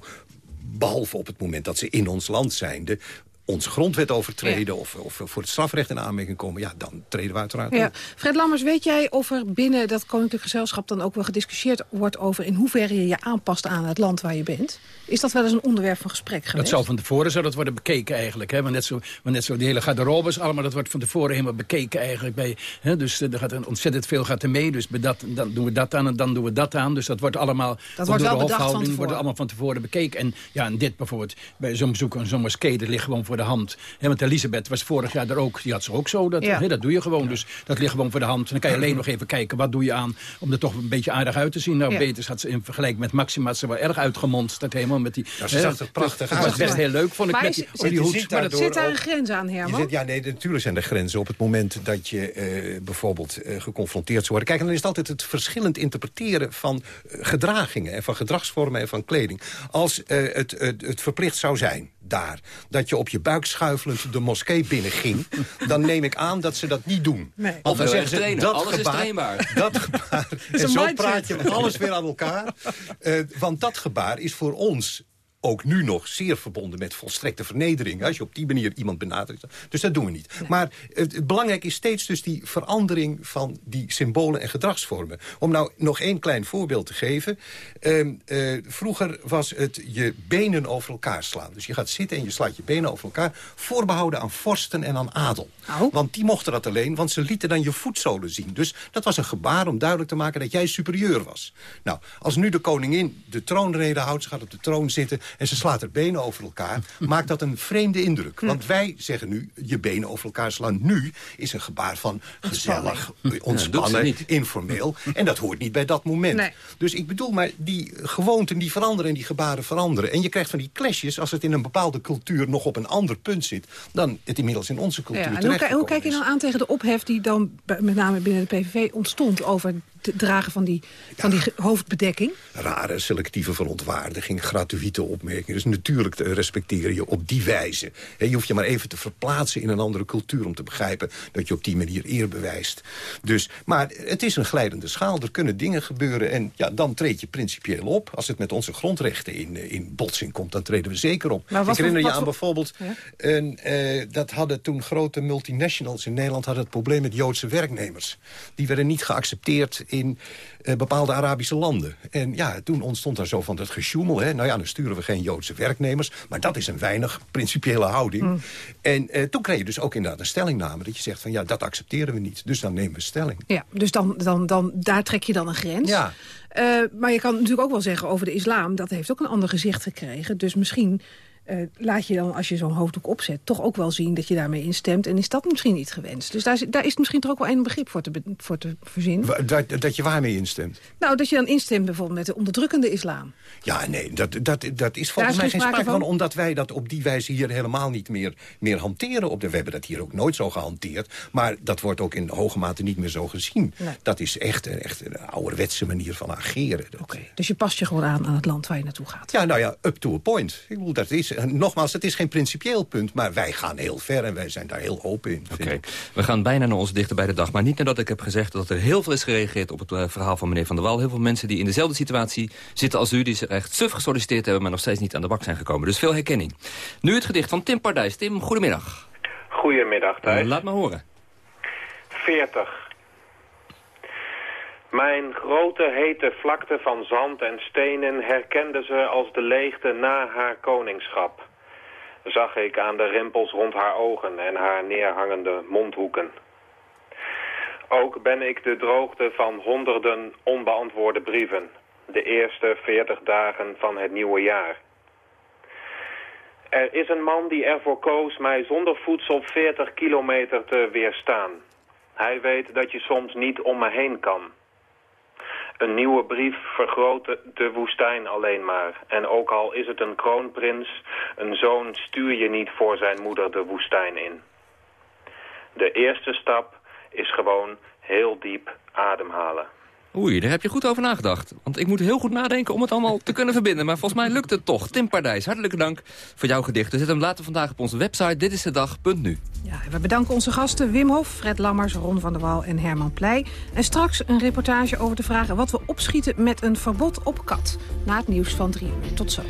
Behalve op het moment dat ze in ons land zijnde onze grondwet overtreden... Of, of voor het strafrecht in aanmerking komen... ja, dan treden we uiteraard Ja. op. Fred Lammers, weet jij of er binnen dat koninklijk gezelschap... dan ook wel gediscussieerd wordt over in hoeverre je je aanpast aan het land waar je bent? Is dat wel eens een onderwerp van gesprek geweest? Dat zou van tevoren zou dat worden bekeken eigenlijk. Hè? Want net zo, want net zo die hele garderobes allemaal, dat wordt van tevoren helemaal bekeken eigenlijk. Bij, hè? Dus eh, er gaat er ontzettend veel gaat er mee. Dus bij dat, dan doen we dat aan en dan doen we dat aan. Dus dat wordt allemaal ook wordt door wel de hofhouding wordt allemaal van tevoren bekeken. En ja, en dit bijvoorbeeld, bij zo'n bezoek aan zo'n moskee, dat ligt gewoon voor de hand. Hè? Want Elisabeth was vorig jaar er ook, die had ze ook zo. Dat, Ja. dat doe je gewoon. Dus dat ligt gewoon voor de hand. En dan kan je alleen [CLEARS THROAT] nog even kijken, wat doe je aan om er toch een beetje aardig uit te zien. Nou, Ja. beter had ze in vergelijking met Maxima, ze wel erg uitgemonsterd. Dat helemaal met die... Ja, ze hè, zag er prachtig dat uit. was best heel leuk, vond ik, Maar met die, die hoed. Maar dat- Zit daar een grens aan, Je Herman? zit, ja, nee, natuurlijk zijn er grenzen op het moment dat je eh, bijvoorbeeld eh, geconfronteerd zou worden. Kijk, en dan is het altijd het verschillend interpreteren van eh, gedragingen... en van gedragsvormen en van kleding. Als eh, het, het, het verplicht zou zijn daar, dat je op je buik schuifelend de moskee binnenging... [LAUGHS] dan neem ik aan dat ze dat niet doen. Nee. Want Of dan zeggen ze, trainen. dat Alles is trainbaar. [LAUGHS] Dat gebaar. en zo mindset. praat je alles weer aan elkaar. [LAUGHS] Eh, want dat gebaar is voor ons ook nu nog zeer verbonden met volstrekte vernedering. Als je op die manier iemand benadert. Dus dat doen we niet. Maar het, belangrijk is steeds dus die verandering van die symbolen en gedragsvormen. Om nou nog één klein voorbeeld te geven. Ehm, eh, vroeger was het je benen over elkaar slaan. Dus je gaat zitten en je slaat je benen over elkaar. Voorbehouden aan vorsten en aan adel. Want die mochten dat alleen, want ze lieten dan je voetzolen zien. Dus dat was een gebaar om duidelijk te maken dat jij superieur was. Nou, als nu de koningin de troonrede houdt, ze gaat op de troon zitten... en ze slaat haar benen over elkaar, maakt dat een vreemde indruk. Want wij zeggen nu, je benen over elkaar slaan nu... is een gebaar van gezellig, eh, ontspannen, niet. informeel. En dat hoort niet bij dat moment. Nee. Dus ik bedoel, maar die gewoonten die veranderen en die gebaren veranderen. En je krijgt van die clashes als het in een bepaalde cultuur nog op een ander punt zit... dan het inmiddels in onze cultuur Ja, en hoe, hoe kijk je dan aan tegen de ophef die dan met name binnen de PVV ontstond over het dragen van die, van die hoofdbedekking? rare selectieve verontwaardiging, gratuite opmerkingen. Dus natuurlijk te respecteren je op die wijze. Je hoeft je maar even te verplaatsen in een andere cultuur... om te begrijpen dat je op die manier eer bewijst. Dus, maar het is een glijdende schaal. Er kunnen dingen gebeuren en ja, dan treed je principieel op. Als het met onze grondrechten in, eh, in botsing komt, dan treden we zeker op. Maar wat Ik herinner voor- je aan voor- bijvoorbeeld... Ja? een, eh, dat hadden toen grote multinationals in Nederland... hadden het probleem met Joodse werknemers. Die werden niet geaccepteerd in eh, bepaalde Arabische landen. En ja, toen ontstond daar zo van dat gesjoemel. Hè. Nou ja, dan sturen we geen Joodse werknemers. Maar dat is een weinig principiële houding. Mm. En eh, toen kreeg je dus ook inderdaad een stellingname. Dat je zegt van ja, dat accepteren we niet. Dus dan nemen we stelling. Ja, dus dan, dan, dan, daar trek je dan een grens. Ja. Eh, maar je kan natuurlijk ook wel zeggen over de islam... dat heeft ook een ander gezicht gekregen. Dus misschien eh, laat je dan, als je zo'n hoofddoek opzet... toch ook wel zien dat je daarmee instemt. En is dat misschien niet gewenst. Dus daar, is- daar is misschien toch ook wel een begrip voor te, voor te verzinnen. Dat, dat je waarmee instemt. Nou, dat je dan instemt bijvoorbeeld met de onderdrukkende islam. Ja, nee, dat, dat, dat is volgens is mij geen sprake van... van? omdat wij dat op die wijze hier helemaal niet meer, meer hanteren. Op de, we hebben dat hier ook nooit zo gehanteerd. Maar dat wordt ook in hoge mate niet meer zo gezien. Nee. Dat is echt, een- echt een ouderwetse manier van ageren. Dat- Dus je past je gewoon aan aan het land waar je naartoe gaat. Ja, nou ja, up to a point. Ik bedoel, dat is, en nogmaals, het is geen principieel punt... maar wij gaan heel ver en wij zijn daar heel open in. ik. We gaan bijna naar onze dichter bij de dag. Maar niet nadat ik heb gezegd dat er heel veel is gereageerd op het eh, verhaal van meneer Van der Wal. Heel veel mensen die in dezelfde situatie zitten als u... die zich echt suf gesolliciteerd hebben, maar nog steeds niet aan de bak zijn gekomen. Dus veel herkenning. Nu het gedicht van Tim Pardijs. Tim, goedemiddag. Goedemiddag, Thijs. Eh, laat maar horen. 40. Mijn grote hete vlakte van zand en stenen herkende ze als de leegte na haar koningschap. Zag ik aan de rimpels rond haar ogen en haar neerhangende mondhoeken. Ook ben ik de droogte van honderden onbeantwoorde brieven. De eerste 40 dagen van het nieuwe jaar. Er is een man die ervoor koos mij zonder voedsel 40 kilometer te weerstaan. Hij weet dat je soms niet om me heen kan. Een nieuwe brief vergroot de- woestijn alleen maar. En ook al is het een kroonprins, een zoon stuur je niet voor zijn moeder de woestijn in. De eerste stap is gewoon heel diep ademhalen. Oei, daar heb je goed over nagedacht. Want ik moet heel goed nadenken om het allemaal te kunnen verbinden. Maar volgens mij lukt het toch. Tim Pardijs, hartelijk dank voor jouw gedicht. We zetten hem later vandaag op onze website. Dit is de dag.nu. Ja, we bedanken onze gasten Wim Hof, Fred Lammers, Ron van der Wal en Herman Pleij. En straks een reportage over de vragen wat we opschieten met een verbod op kat. Na het nieuws van drie uur. Tot zo.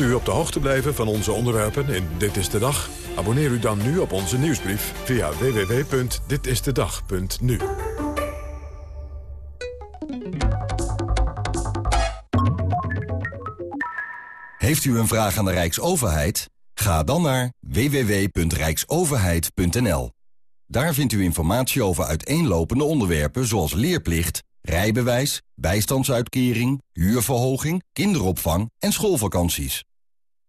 Wilt u op de hoogte blijven van onze onderwerpen in Dit is de Dag? Abonneer u dan nu op onze nieuwsbrief via www.ditistedag.nu. Heeft u een vraag aan de Rijksoverheid? Ga dan naar www.rijksoverheid.nl. Daar vindt u informatie over uiteenlopende onderwerpen zoals leerplicht, rijbewijs, bijstandsuitkering, huurverhoging, kinderopvang en schoolvakanties.